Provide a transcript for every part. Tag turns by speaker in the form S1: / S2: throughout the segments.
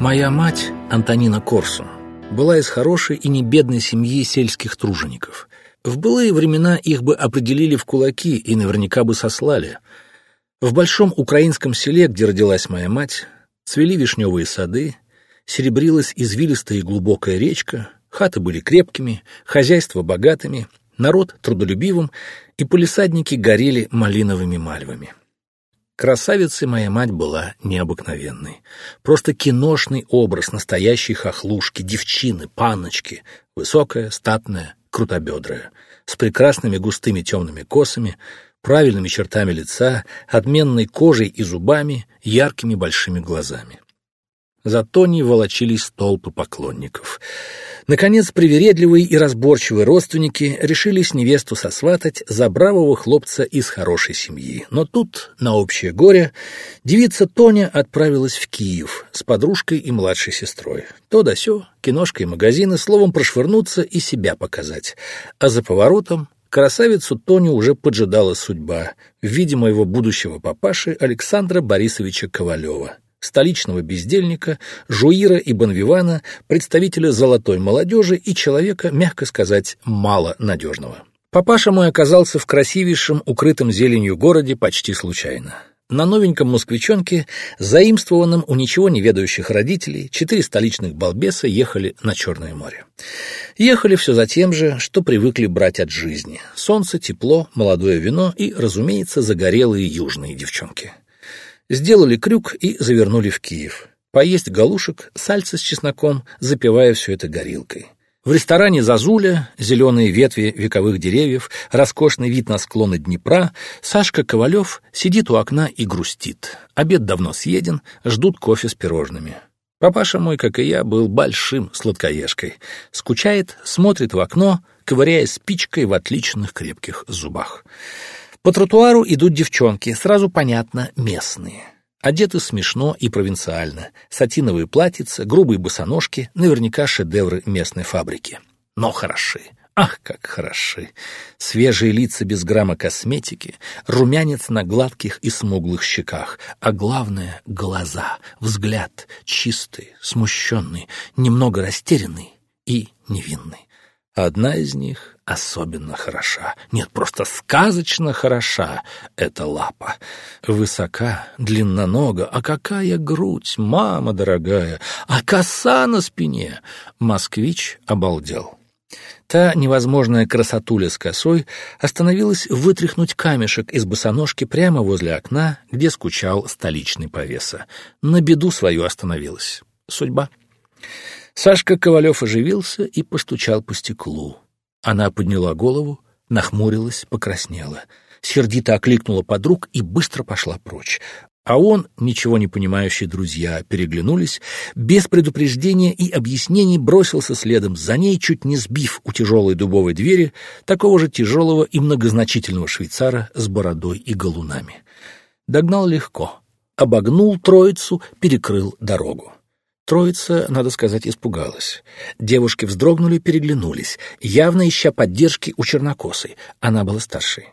S1: Моя мать, Антонина Корсун, была из хорошей и небедной семьи сельских тружеников. В былые времена их бы определили в кулаки и наверняка бы сослали. В большом украинском селе, где родилась моя мать, цвели вишневые сады, серебрилась извилистая и глубокая речка, хаты были крепкими, хозяйство богатыми, народ трудолюбивым, и полисадники горели малиновыми мальвами. Красавицей моя мать была необыкновенной. Просто киношный образ настоящей хохлушки, девчины, панночки, высокая, статная, крутобедрая, с прекрасными густыми темными косами, правильными чертами лица, отменной кожей и зубами, яркими большими глазами. За Тони волочились толпы поклонников. Наконец, привередливые и разборчивые родственники решились невесту сосватать за бравого хлопца из хорошей семьи. Но тут, на общее горе, девица Тоня отправилась в Киев с подружкой и младшей сестрой. То да сё, киношка и магазины, словом, прошвырнуться и себя показать. А за поворотом красавицу Тоню уже поджидала судьба в виде моего будущего папаши Александра Борисовича Ковалева столичного бездельника, жуира и бонвивана, представителя золотой молодежи и человека, мягко сказать, мало надежного. Папаша мой оказался в красивейшем, укрытом зеленью городе почти случайно. На новеньком москвичонке, заимствованном у ничего не ведающих родителей, четыре столичных балбеса ехали на Черное море. Ехали все за тем же, что привыкли брать от жизни. Солнце, тепло, молодое вино и, разумеется, загорелые южные девчонки. Сделали крюк и завернули в Киев. Поесть галушек, сальца с чесноком, запивая все это горилкой. В ресторане «Зазуля», зеленые ветви вековых деревьев, роскошный вид на склоны Днепра, Сашка Ковалев сидит у окна и грустит. Обед давно съеден, ждут кофе с пирожными. Папаша мой, как и я, был большим сладкоежкой. Скучает, смотрит в окно, ковыряя спичкой в отличных крепких зубах. По тротуару идут девчонки, сразу понятно, местные. Одеты смешно и провинциально. Сатиновые платьица, грубые босоножки, наверняка шедевры местной фабрики. Но хороши. Ах, как хороши! Свежие лица без грамма косметики, румянец на гладких и смуглых щеках, а главное — глаза, взгляд чистый, смущенный, немного растерянный и невинный. Одна из них особенно хороша. Нет, просто сказочно хороша эта лапа. Высока, длиннонога, а какая грудь, мама дорогая, а коса на спине. Москвич обалдел. Та невозможная красотуля с косой остановилась вытряхнуть камешек из босоножки прямо возле окна, где скучал столичный повеса. На беду свою остановилась. Судьба. Сашка Ковалев оживился и постучал по стеклу. Она подняла голову, нахмурилась, покраснела, сердито окликнула подруг и быстро пошла прочь. А он, ничего не понимающие друзья, переглянулись, без предупреждения и объяснений бросился следом за ней, чуть не сбив у тяжелой дубовой двери такого же тяжелого и многозначительного швейцара с бородой и галунами. Догнал легко, обогнул троицу, перекрыл дорогу. Троица, надо сказать, испугалась. Девушки вздрогнули, переглянулись, явно ища поддержки у чернокосой. Она была старшей.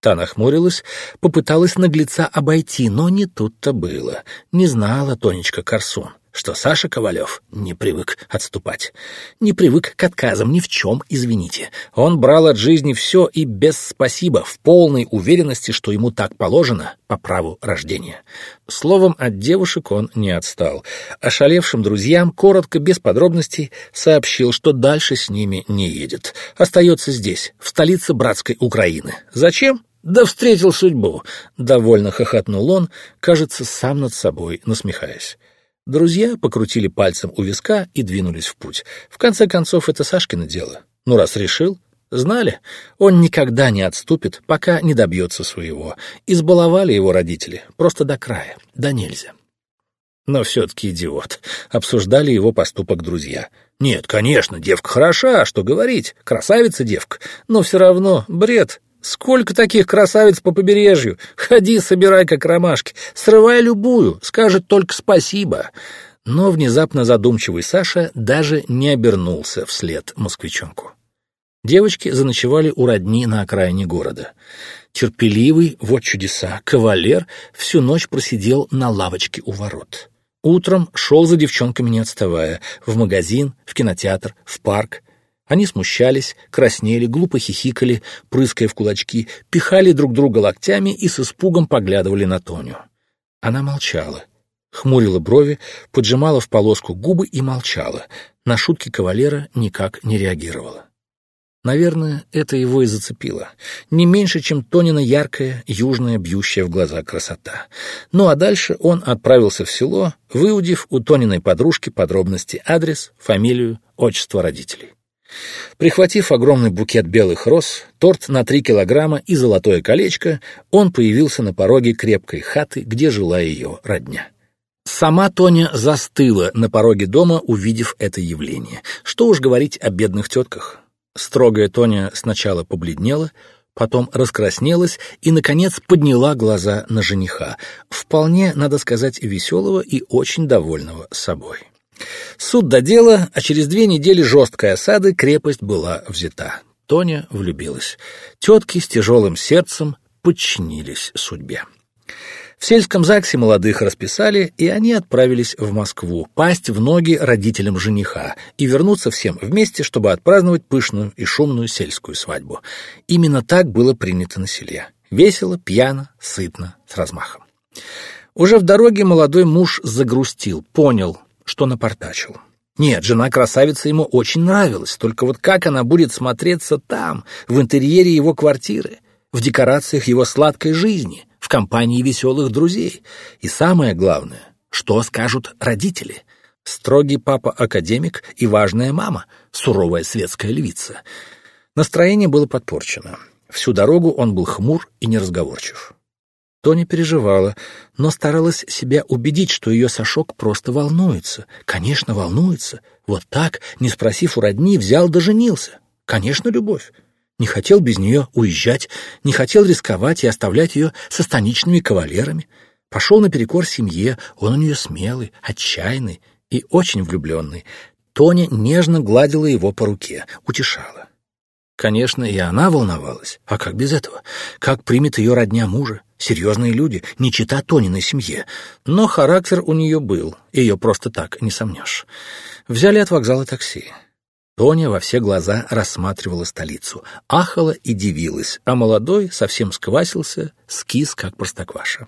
S1: Та нахмурилась, попыталась наглеца обойти, но не тут-то было. Не знала Тонечка Корсун что Саша Ковалев не привык отступать. Не привык к отказам ни в чем, извините. Он брал от жизни все и без спасибо, в полной уверенности, что ему так положено по праву рождения. Словом, от девушек он не отстал. Ошалевшим друзьям, коротко, без подробностей, сообщил, что дальше с ними не едет. Остается здесь, в столице братской Украины. Зачем? «Да встретил судьбу!» — довольно хохотнул он, кажется, сам над собой насмехаясь. Друзья покрутили пальцем у виска и двинулись в путь. В конце концов, это Сашкино дело. Ну, раз решил, знали, он никогда не отступит, пока не добьется своего. Избаловали его родители, просто до края, да нельзя. Но все-таки идиот. Обсуждали его поступок друзья. Нет, конечно, девка хороша, что говорить, красавица девка, но все равно бред Сколько таких красавиц по побережью? Ходи, собирай, как ромашки. Срывай любую, скажет только спасибо. Но внезапно задумчивый Саша даже не обернулся вслед москвичонку. Девочки заночевали у родни на окраине города. Терпеливый, вот чудеса, кавалер всю ночь просидел на лавочке у ворот. Утром шел за девчонками не отставая, в магазин, в кинотеатр, в парк. Они смущались, краснели, глупо хихикали, прыская в кулачки, пихали друг друга локтями и с испугом поглядывали на Тоню. Она молчала, хмурила брови, поджимала в полоску губы и молчала. На шутки кавалера никак не реагировала. Наверное, это его и зацепило. Не меньше, чем Тонина яркая, южная, бьющая в глаза красота. Ну а дальше он отправился в село, выудив у Тониной подружки подробности адрес, фамилию, отчество родителей. Прихватив огромный букет белых роз, торт на три килограмма и золотое колечко, он появился на пороге крепкой хаты, где жила ее родня. Сама Тоня застыла на пороге дома, увидев это явление. Что уж говорить о бедных тетках. Строгая Тоня сначала побледнела, потом раскраснелась и, наконец, подняла глаза на жениха, вполне, надо сказать, веселого и очень довольного собой. Суд до дела, а через две недели жесткой осады крепость была взята. Тоня влюбилась. Тетки с тяжелым сердцем подчинились судьбе. В сельском ЗАГСе молодых расписали, и они отправились в Москву, пасть в ноги родителям жениха и вернуться всем вместе, чтобы отпраздновать пышную и шумную сельскую свадьбу. Именно так было принято на селе. Весело, пьяно, сытно, с размахом. Уже в дороге молодой муж загрустил, понял, что напортачил. Нет, жена-красавица ему очень нравилась, только вот как она будет смотреться там, в интерьере его квартиры, в декорациях его сладкой жизни, в компании веселых друзей. И самое главное, что скажут родители? Строгий папа-академик и важная мама, суровая светская львица. Настроение было подпорчено. Всю дорогу он был хмур и неразговорчив. Тоня переживала, но старалась себя убедить, что ее Сашок просто волнуется. Конечно, волнуется. Вот так, не спросив у родни, взял да женился. Конечно, любовь не хотел без нее уезжать, не хотел рисковать и оставлять ее со станичными кавалерами. Пошел наперекор семье, он у нее смелый, отчаянный и очень влюбленный. Тоня нежно гладила его по руке, утешала. Конечно, и она волновалась. А как без этого? Как примет ее родня мужа? Серьезные люди, не чита Тониной семье. Но характер у нее был, ее просто так не сомнешь. Взяли от вокзала такси. Тоня во все глаза рассматривала столицу, ахала и дивилась, а молодой совсем сквасился, скис, как простокваша.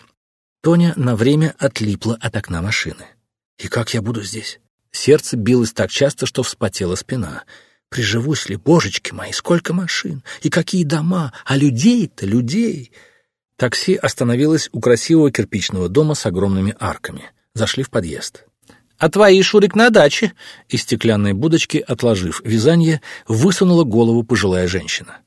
S1: Тоня на время отлипла от окна машины. «И как я буду здесь?» Сердце билось так часто, что вспотела спина. «Приживусь ли, божечки мои, сколько машин, и какие дома, а людей-то, людей!» Такси остановилось у красивого кирпичного дома с огромными арками. Зашли в подъезд. А твои, Шурик, на даче!» Из стеклянной будочки, отложив вязание, высунула голову пожилая женщина.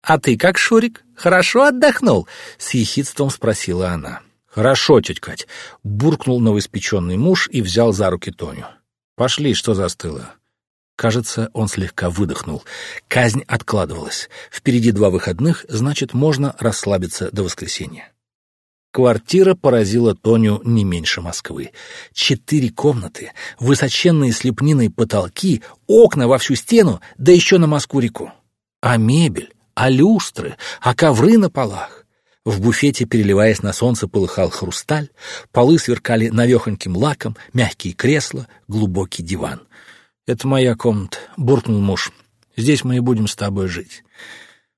S1: «А ты как, Шурик, хорошо отдохнул?» — с ехидством спросила она. «Хорошо, тетя Кать», — буркнул новоиспеченный муж и взял за руки Тоню. «Пошли, что застыло?» Кажется, он слегка выдохнул. Казнь откладывалась. Впереди два выходных, значит, можно расслабиться до воскресенья. Квартира поразила Тоню не меньше Москвы. Четыре комнаты, высоченные с потолки, окна во всю стену, да еще на Москву-реку. А мебель, а люстры, а ковры на полах. В буфете, переливаясь на солнце, полыхал хрусталь, полы сверкали навехоньким лаком, мягкие кресла, глубокий диван. «Это моя комната», — буркнул муж. «Здесь мы и будем с тобой жить».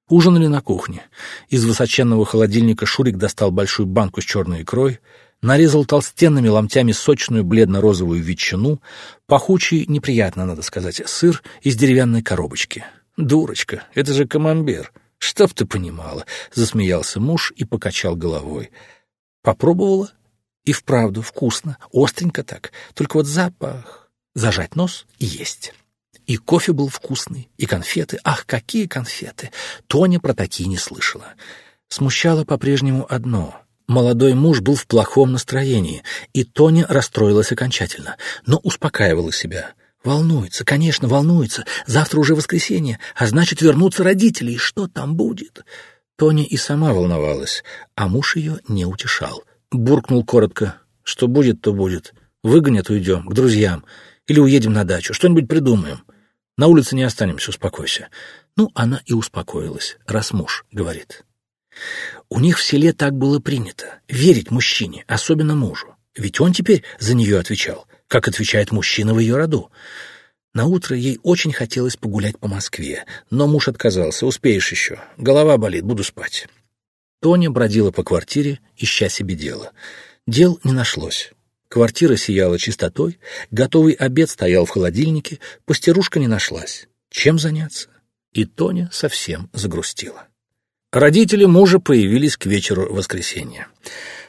S1: Ужинали на кухне. Из высоченного холодильника Шурик достал большую банку с черной икрой, нарезал толстенными ломтями сочную бледно-розовую ветчину, пахучий, неприятно, надо сказать, сыр из деревянной коробочки. «Дурочка, это же камамбер! Чтоб ты понимала!» — засмеялся муж и покачал головой. Попробовала, и вправду вкусно, остренько так, только вот запах. Зажать нос и есть. И кофе был вкусный, и конфеты. Ах, какие конфеты! Тоня про такие не слышала. Смущало по-прежнему одно. Молодой муж был в плохом настроении, и Тоня расстроилась окончательно, но успокаивала себя. Волнуется, конечно, волнуется. Завтра уже воскресенье, а значит, вернутся родители, и что там будет? Тоня и сама волновалась, а муж ее не утешал. Буркнул коротко. Что будет, то будет. Выгонят, уйдем, к друзьям. Или уедем на дачу, что-нибудь придумаем. На улице не останемся, успокойся. Ну, она и успокоилась, раз муж говорит. У них в селе так было принято — верить мужчине, особенно мужу. Ведь он теперь за нее отвечал, как отвечает мужчина в ее роду. На утро ей очень хотелось погулять по Москве, но муж отказался. «Успеешь еще. Голова болит, буду спать». Тоня бродила по квартире, ища себе дела. Дел не нашлось. Квартира сияла чистотой, готовый обед стоял в холодильнике, постирушка не нашлась. Чем заняться? И Тоня совсем загрустила. Родители мужа появились к вечеру воскресенья.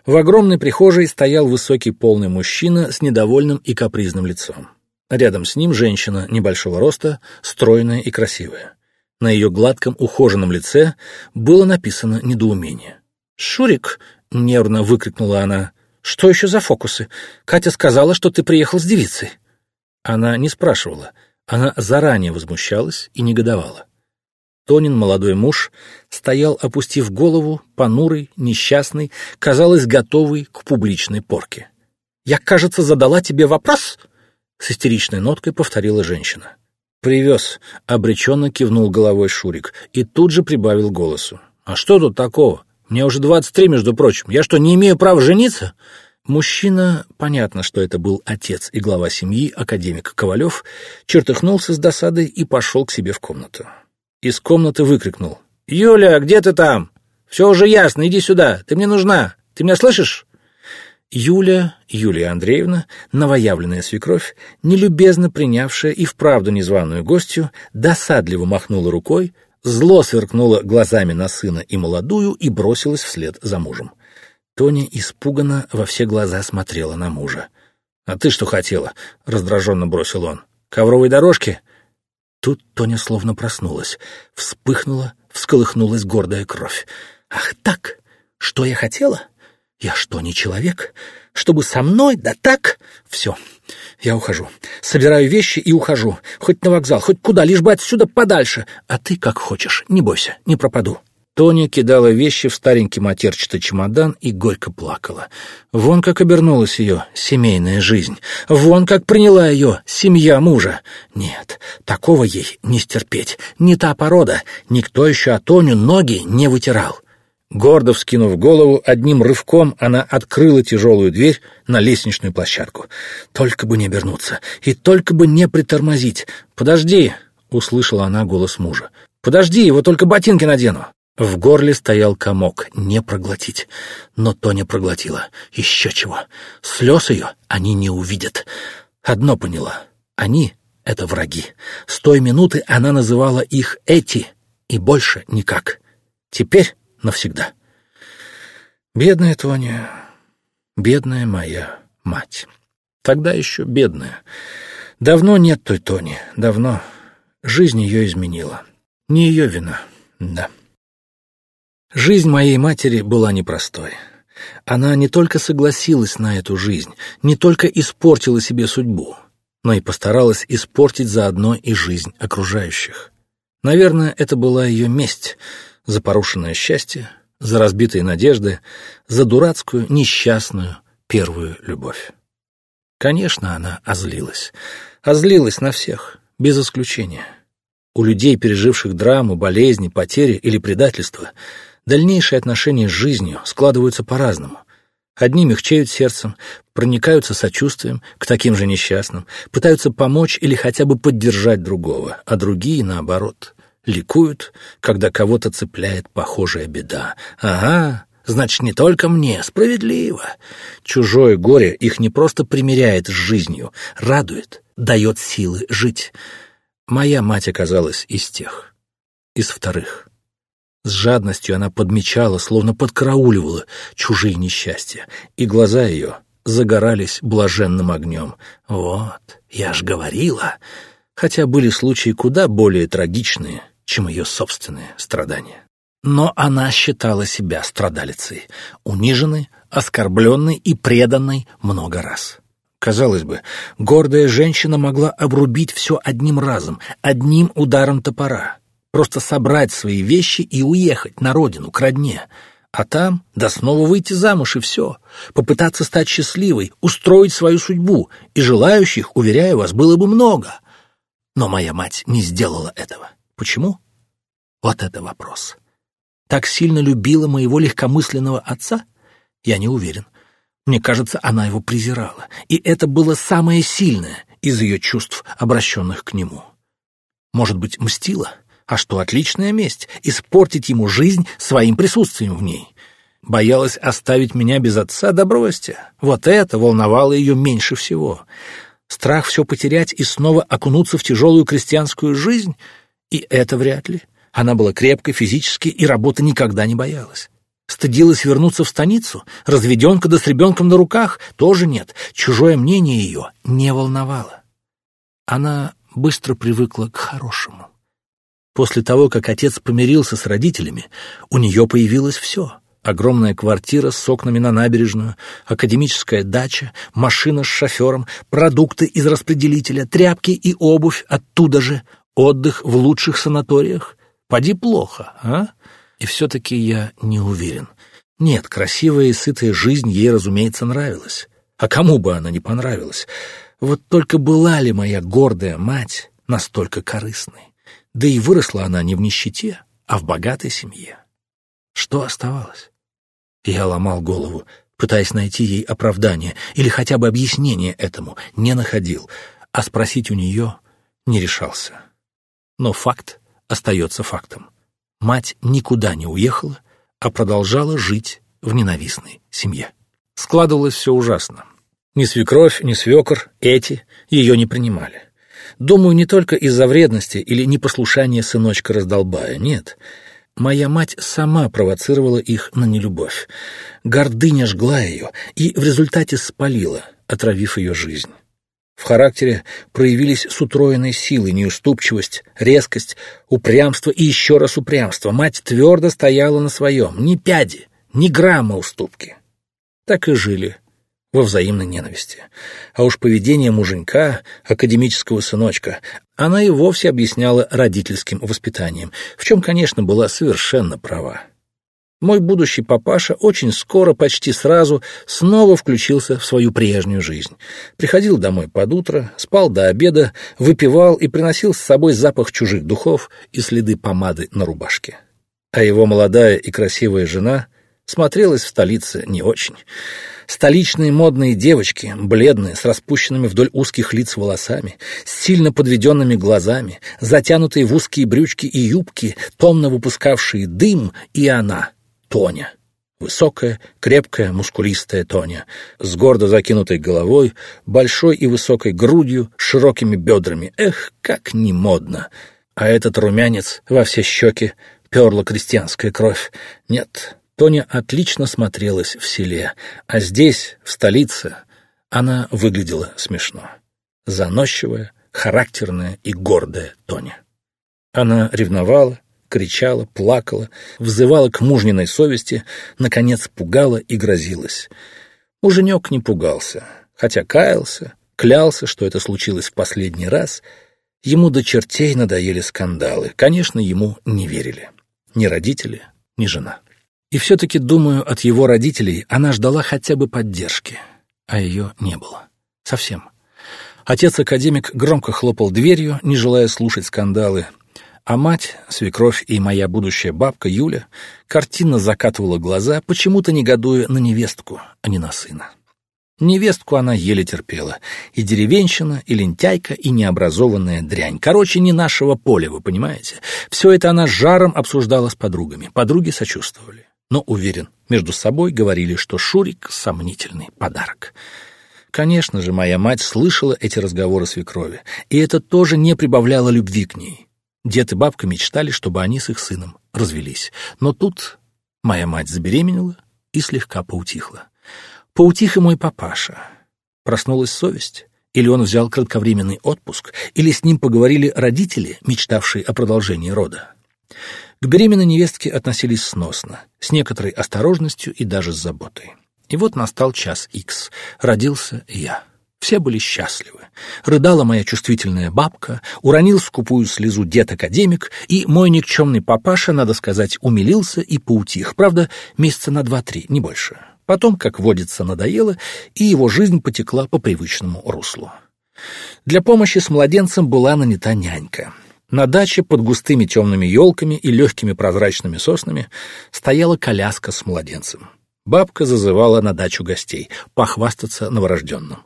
S1: В огромной прихожей стоял высокий полный мужчина с недовольным и капризным лицом. Рядом с ним женщина небольшого роста, стройная и красивая. На ее гладком ухоженном лице было написано недоумение. «Шурик!» — нервно выкрикнула она. «Что еще за фокусы? Катя сказала, что ты приехал с девицей». Она не спрашивала, она заранее возмущалась и негодовала. Тонин молодой муж стоял, опустив голову, понурый, несчастный, казалось, готовый к публичной порке. «Я, кажется, задала тебе вопрос?» — с истеричной ноткой повторила женщина. «Привез», — обреченно кивнул головой Шурик и тут же прибавил голосу. «А что тут такого? Мне уже двадцать три, между прочим. Я что, не имею права жениться?» Мужчина, понятно, что это был отец и глава семьи, академик Ковалев, чертыхнулся с досадой и пошел к себе в комнату. Из комнаты выкрикнул. «Юля, где ты там? Все уже ясно, иди сюда, ты мне нужна. Ты меня слышишь?» Юля, Юлия Андреевна, новоявленная свекровь, нелюбезно принявшая и вправду незваную гостью, досадливо махнула рукой, зло сверкнула глазами на сына и молодую и бросилась вслед за мужем. Тоня испуганно во все глаза смотрела на мужа. «А ты что хотела?» — раздраженно бросил он. «Ковровой дорожки?» Тут Тоня словно проснулась. Вспыхнула, всколыхнулась гордая кровь. «Ах так! Что я хотела? Я что, не человек? Чтобы со мной? Да так? Все, я ухожу. Собираю вещи и ухожу. Хоть на вокзал, хоть куда, лишь бы отсюда подальше. А ты как хочешь, не бойся, не пропаду». Тоня кидала вещи в старенький матерчатый чемодан и горько плакала. Вон как обернулась ее семейная жизнь. Вон как приняла ее семья мужа. Нет, такого ей не стерпеть. Не та порода. Никто еще о Тоню ноги не вытирал. Гордо вскинув голову, одним рывком она открыла тяжелую дверь на лестничную площадку. Только бы не обернуться, и только бы не притормозить. «Подожди!» — услышала она голос мужа. «Подожди, его только ботинки надену!» В горле стоял комок, не проглотить. Но Тоня проглотила. Еще чего. Слез ее они не увидят. Одно поняла. Они — это враги. С той минуты она называла их «эти», и больше никак. Теперь навсегда. Бедная Тоня, бедная моя мать. Тогда еще бедная. Давно нет той Тони, давно. Жизнь ее изменила. Не ее вина, да. Жизнь моей матери была непростой. Она не только согласилась на эту жизнь, не только испортила себе судьбу, но и постаралась испортить заодно и жизнь окружающих. Наверное, это была ее месть за порушенное счастье, за разбитые надежды, за дурацкую, несчастную первую любовь. Конечно, она озлилась. Озлилась на всех, без исключения. У людей, переживших драму, болезни, потери или предательство, дальнейшие отношения с жизнью складываются по-разному. Одни мягчеют сердцем, проникаются сочувствием к таким же несчастным, пытаются помочь или хотя бы поддержать другого, а другие, наоборот, ликуют, когда кого-то цепляет похожая беда. Ага, значит, не только мне, справедливо. Чужое горе их не просто примиряет с жизнью, радует, дает силы жить. Моя мать оказалась из тех, из вторых. С жадностью она подмечала, словно подкарауливала чужие несчастья, и глаза ее загорались блаженным огнем. «Вот, я ж говорила!» Хотя были случаи куда более трагичные, чем ее собственные страдания. Но она считала себя страдалицей, униженной, оскорбленной и преданной много раз. Казалось бы, гордая женщина могла обрубить все одним разом, одним ударом топора, просто собрать свои вещи и уехать на родину, к родне, а там, да снова выйти замуж и все, попытаться стать счастливой, устроить свою судьбу, и желающих, уверяю вас, было бы много. Но моя мать не сделала этого. Почему? Вот это вопрос. Так сильно любила моего легкомысленного отца? Я не уверен. Мне кажется, она его презирала, и это было самое сильное из ее чувств, обращенных к нему. Может быть, мстила? А что, отличная месть — испортить ему жизнь своим присутствием в ней. Боялась оставить меня без отца, да бросьте. Вот это волновало ее меньше всего. Страх все потерять и снова окунуться в тяжелую крестьянскую жизнь? И это вряд ли. Она была крепкой физически и работы никогда не боялась. Стыдилась вернуться в станицу? Разведенка да с ребенком на руках? Тоже нет. Чужое мнение ее не волновало. Она быстро привыкла к хорошему. После того, как отец помирился с родителями, у нее появилось все. Огромная квартира с окнами на набережную, академическая дача, машина с шофером, продукты из распределителя, тряпки и обувь оттуда же, отдых в лучших санаториях. Поди плохо, а? И все-таки я не уверен. Нет, красивая и сытая жизнь ей, разумеется, нравилась. А кому бы она не понравилась? Вот только была ли моя гордая мать настолько корыстной? Да и выросла она не в нищете, а в богатой семье. Что оставалось? Я ломал голову, пытаясь найти ей оправдание или хотя бы объяснение этому, не находил, а спросить у нее не решался. Но факт остается фактом. Мать никуда не уехала, а продолжала жить в ненавистной семье. Складывалось все ужасно. Ни свекровь, ни свекор эти ее не принимали. Думаю, не только из-за вредности или непослушания сыночка раздолбая, нет. Моя мать сама провоцировала их на нелюбовь. Гордыня жгла ее и в результате спалила, отравив ее жизнь. В характере проявились с утроенной силой неуступчивость, резкость, упрямство и еще раз упрямство. Мать твердо стояла на своем, ни пяди, ни грамма уступки. Так и жили во взаимной ненависти. А уж поведение муженька, академического сыночка, она и вовсе объясняла родительским воспитанием, в чем, конечно, была совершенно права. Мой будущий папаша очень скоро, почти сразу, снова включился в свою прежнюю жизнь. Приходил домой под утро, спал до обеда, выпивал и приносил с собой запах чужих духов и следы помады на рубашке. А его молодая и красивая жена смотрелась в столице не очень. Столичные модные девочки, бледные, с распущенными вдоль узких лиц волосами, с сильно подведенными глазами, затянутые в узкие брючки и юбки, томно выпускавшие дым, и она, Тоня. Высокая, крепкая, мускулистая Тоня, с гордо закинутой головой, большой и высокой грудью, широкими бедрами. Эх, как не модно! А этот румянец во все щеки, перла крестьянская кровь. Нет, Тоня отлично смотрелась в селе, а здесь, в столице, она выглядела смешно. Заносчивая, характерная и гордая Тоня. Она ревновала, кричала, плакала, взывала к мужниной совести, наконец пугала и грозилась. Муженек не пугался, хотя каялся, клялся, что это случилось в последний раз. Ему до чертей надоели скандалы. Конечно, ему не верили. Ни родители, ни жена. И все-таки, думаю, от его родителей она ждала хотя бы поддержки, а ее не было. Совсем. Отец-академик громко хлопал дверью, не желая слушать скандалы, а мать, свекровь и моя будущая бабка Юля картинно закатывала глаза, почему-то негодуя на невестку, а не на сына. Невестку она еле терпела. И деревенщина, и лентяйка, и необразованная дрянь. Короче, не нашего поля, вы понимаете? Все это она жаром обсуждала с подругами. Подруги сочувствовали но, уверен, между собой говорили, что Шурик — сомнительный подарок. Конечно же, моя мать слышала эти разговоры свекрови, и это тоже не прибавляло любви к ней. Дед и бабка мечтали, чтобы они с их сыном развелись. Но тут моя мать забеременела и слегка поутихла. Поутих и мой папаша. Проснулась совесть. Или он взял кратковременный отпуск, или с ним поговорили родители, мечтавшие о продолжении рода. К беременной невестке относились сносно, с некоторой осторожностью и даже с заботой. И вот настал час икс. Родился я. Все были счастливы. Рыдала моя чувствительная бабка, уронил скупую слезу дед-академик, и мой никчемный папаша, надо сказать, умилился и поутих. Правда, месяца на два-три, не больше. Потом, как водится, надоело, и его жизнь потекла по привычному руслу. Для помощи с младенцем была нанята нянька. На даче под густыми темными елками и легкими прозрачными соснами стояла коляска с младенцем. Бабка зазывала на дачу гостей, похвастаться новорожденным.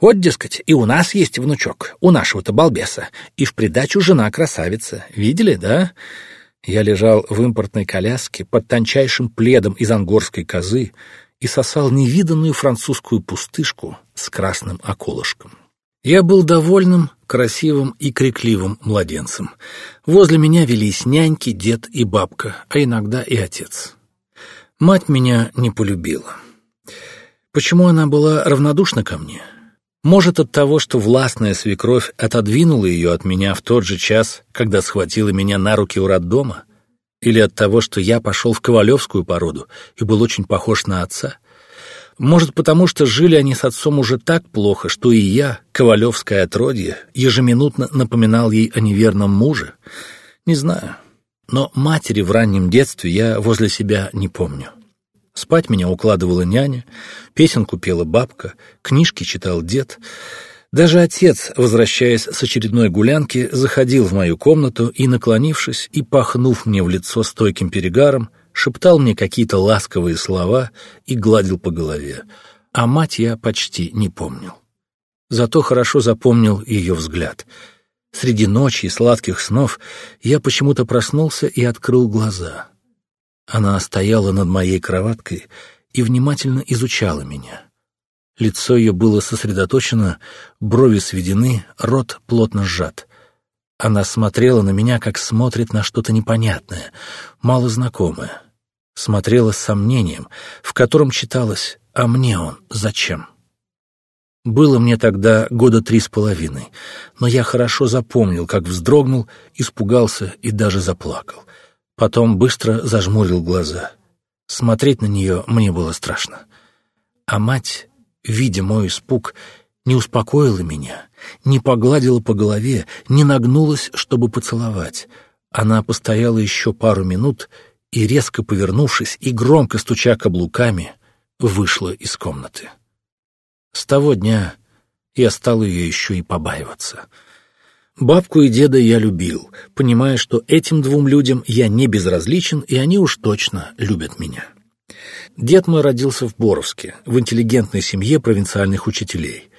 S1: Вот, дескать, и у нас есть внучок, у нашего-то балбеса, и в придачу жена красавица. Видели, да? Я лежал в импортной коляске под тончайшим пледом из ангорской козы и сосал невиданную французскую пустышку с красным околышком. Я был довольным, красивым и крикливым младенцем. Возле меня велись няньки, дед и бабка, а иногда и отец. Мать меня не полюбила. Почему она была равнодушна ко мне? Может, от того, что властная свекровь отодвинула ее от меня в тот же час, когда схватила меня на руки у роддома? Или от того, что я пошел в ковалевскую породу и был очень похож на отца? Может, потому что жили они с отцом уже так плохо, что и я, ковалевское отродье, ежеминутно напоминал ей о неверном муже? Не знаю. Но матери в раннем детстве я возле себя не помню. Спать меня укладывала няня, песенку пела бабка, книжки читал дед. Даже отец, возвращаясь с очередной гулянки, заходил в мою комнату и, наклонившись и пахнув мне в лицо стойким перегаром, шептал мне какие-то ласковые слова и гладил по голове. А мать я почти не помнил. Зато хорошо запомнил ее взгляд — Среди ночи и сладких снов я почему-то проснулся и открыл глаза. Она стояла над моей кроваткой и внимательно изучала меня. Лицо ее было сосредоточено, брови сведены, рот плотно сжат. Она смотрела на меня, как смотрит на что-то непонятное, малознакомое. Смотрела с сомнением, в котором читалось «А мне он зачем?». Было мне тогда года три с половиной, но я хорошо запомнил, как вздрогнул, испугался и даже заплакал. Потом быстро зажмурил глаза. Смотреть на нее мне было страшно. А мать, видя мой испуг, не успокоила меня, не погладила по голове, не нагнулась, чтобы поцеловать. Она постояла еще пару минут и, резко повернувшись и громко стуча каблуками, вышла из комнаты. С того дня я стал ее еще и побаиваться. Бабку и деда я любил, понимая, что этим двум людям я не безразличен, и они уж точно любят меня. Дед мой родился в Боровске, в интеллигентной семье провинциальных учителей.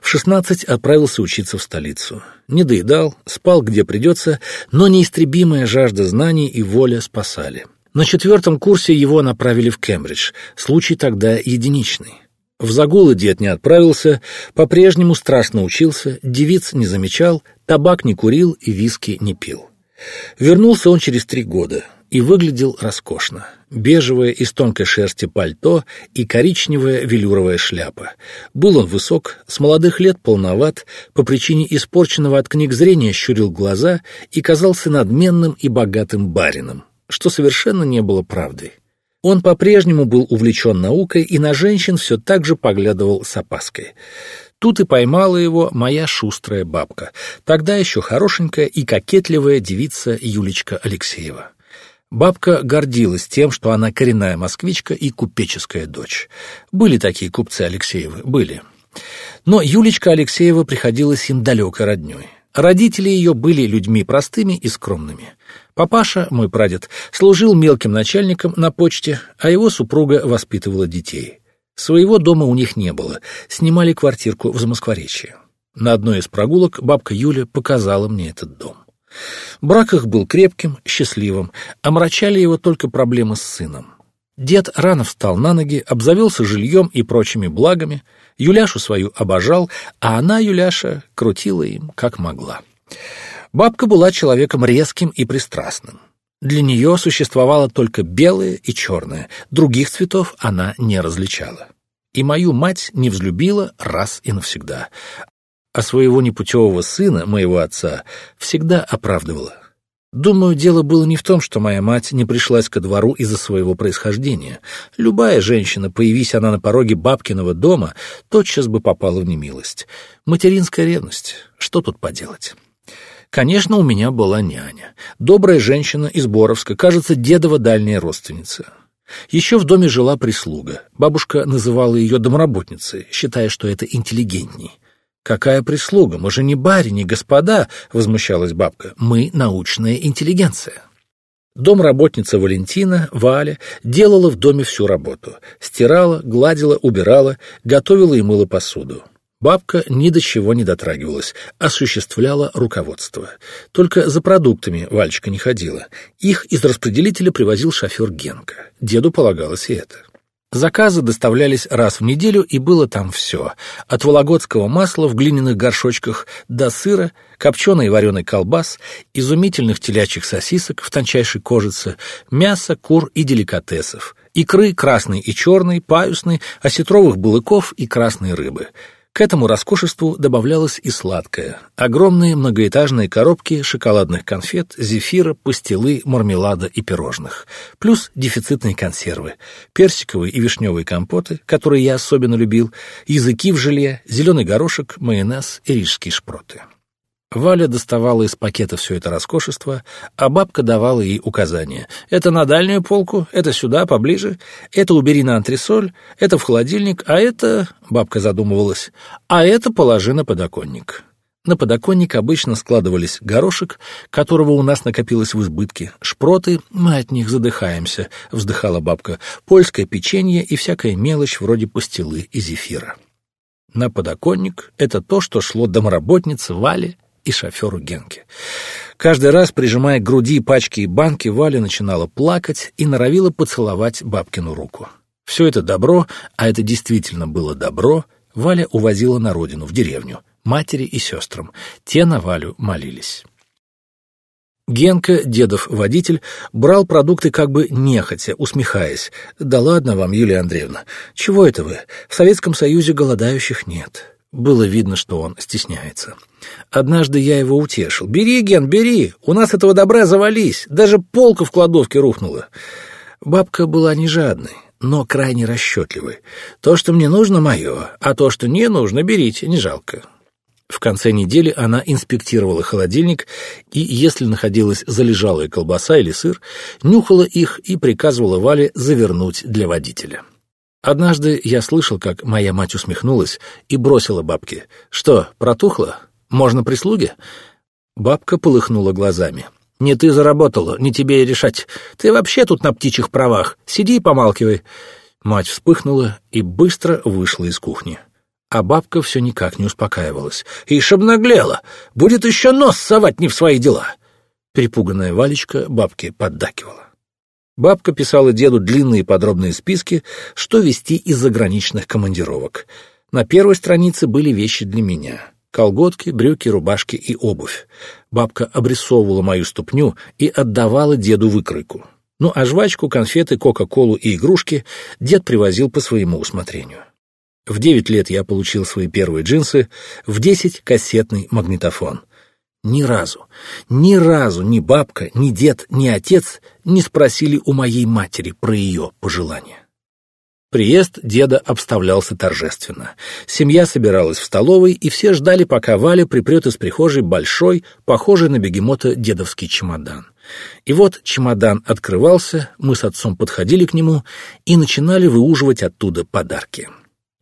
S1: В шестнадцать отправился учиться в столицу. Не доедал, спал где придется, но неистребимая жажда знаний и воля спасали. На четвертом курсе его направили в Кембридж, случай тогда единичный. В загулы дед не отправился, по-прежнему страшно учился, девиц не замечал, табак не курил и виски не пил. Вернулся он через три года и выглядел роскошно. Бежевое из тонкой шерсти пальто и коричневая велюровая шляпа. Был он высок, с молодых лет полноват, по причине испорченного от книг зрения щурил глаза и казался надменным и богатым барином, что совершенно не было правдой. Он по-прежнему был увлечен наукой и на женщин все так же поглядывал с опаской. Тут и поймала его моя шустрая бабка, тогда еще хорошенькая и кокетливая девица Юлечка Алексеева. Бабка гордилась тем, что она коренная москвичка и купеческая дочь. Были такие купцы Алексеевы, были. Но Юлечка Алексеева приходилась им далеко роднёй. Родители ее были людьми простыми и скромными. Папаша, мой прадед, служил мелким начальником на почте, а его супруга воспитывала детей. Своего дома у них не было, снимали квартирку в Замоскворечье. На одной из прогулок бабка Юля показала мне этот дом. Брак их был крепким, счастливым, омрачали его только проблемы с сыном. Дед рано встал на ноги, обзавелся жильем и прочими благами, Юляшу свою обожал, а она, Юляша, крутила им как могла. Бабка была человеком резким и пристрастным. Для нее существовало только белое и черное, других цветов она не различала. И мою мать не взлюбила раз и навсегда, а своего непутевого сына, моего отца, всегда оправдывала. Думаю, дело было не в том, что моя мать не пришлась ко двору из-за своего происхождения. Любая женщина, появись она на пороге бабкиного дома, тотчас бы попала в немилость. Материнская ревность. Что тут поделать? Конечно, у меня была няня. Добрая женщина из Боровска, кажется, дедова дальняя родственница. Еще в доме жила прислуга. Бабушка называла ее домработницей, считая, что это интеллигентней. «Какая прислуга? Мы же не барини, господа!» — возмущалась бабка. «Мы научная интеллигенция». Домработница Валентина, Валя, делала в доме всю работу. Стирала, гладила, убирала, готовила и мыла посуду. Бабка ни до чего не дотрагивалась, осуществляла руководство. Только за продуктами Вальчика не ходила. Их из распределителя привозил шофер Генка. Деду полагалось и это. Заказы доставлялись раз в неделю, и было там все. От вологодского масла в глиняных горшочках до сыра, копченой и вареной колбас, изумительных телячьих сосисок в тончайшей кожице, мяса, кур и деликатесов, икры красной и черной, паюсной, осетровых булыков и красной рыбы — к этому роскошеству добавлялось и сладкое. Огромные многоэтажные коробки шоколадных конфет, зефира, пастилы, мармелада и пирожных. Плюс дефицитные консервы, персиковые и вишневые компоты, которые я особенно любил, языки в желе, зеленый горошек, майонез и рижские шпроты. Валя доставала из пакета все это роскошество, а бабка давала ей указания. «Это на дальнюю полку, это сюда, поближе, это убери на антресоль, это в холодильник, а это...» — бабка задумывалась. «А это положи на подоконник». На подоконник обычно складывались горошек, которого у нас накопилось в избытке, шпроты, мы от них задыхаемся, вздыхала бабка, польское печенье и всякая мелочь вроде пастилы и зефира. На подоконник — это то, что шло домработнице Вале и шоферу Генке. Каждый раз, прижимая к груди пачки и банки, Валя начинала плакать и норовила поцеловать бабкину руку. Все это добро, а это действительно было добро, Валя увозила на родину, в деревню, матери и сестрам. Те на Валю молились. Генка, дедов водитель, брал продукты как бы нехотя, усмехаясь. «Да ладно вам, Юлия Андреевна, чего это вы? В Советском Союзе голодающих нет». Было видно, что он стесняется. Однажды я его утешил. «Бери, Ген, бери! У нас этого добра завались! Даже полка в кладовке рухнула!» Бабка была не жадной, но крайне расчетливой. «То, что мне нужно, мое, а то, что не нужно, берите, не жалко». В конце недели она инспектировала холодильник, и, если находилась залежалая колбаса или сыр, нюхала их и приказывала Вале завернуть для водителя. Однажды я слышал, как моя мать усмехнулась и бросила бабке. «Что, протухло? Можно прислуги?» Бабка полыхнула глазами. «Не ты заработала, не тебе и решать. Ты вообще тут на птичьих правах. Сиди и помалкивай». Мать вспыхнула и быстро вышла из кухни. А бабка все никак не успокаивалась. «Ишь обнаглела! Будет еще нос совать не в свои дела!» Перепуганная Валечка бабке поддакивала. Бабка писала деду длинные подробные списки, что вести из заграничных командировок. На первой странице были вещи для меня. Колготки, брюки, рубашки и обувь. Бабка обрисовывала мою ступню и отдавала деду выкройку. Ну а жвачку, конфеты, кока-колу и игрушки дед привозил по своему усмотрению. В девять лет я получил свои первые джинсы, в десять — кассетный магнитофон — ни разу, ни разу ни бабка, ни дед, ни отец не спросили у моей матери про ее пожелания. Приезд деда обставлялся торжественно. Семья собиралась в столовой, и все ждали, пока Валя припрет из прихожей большой, похожий на бегемота дедовский чемодан. И вот чемодан открывался, мы с отцом подходили к нему и начинали выуживать оттуда подарки.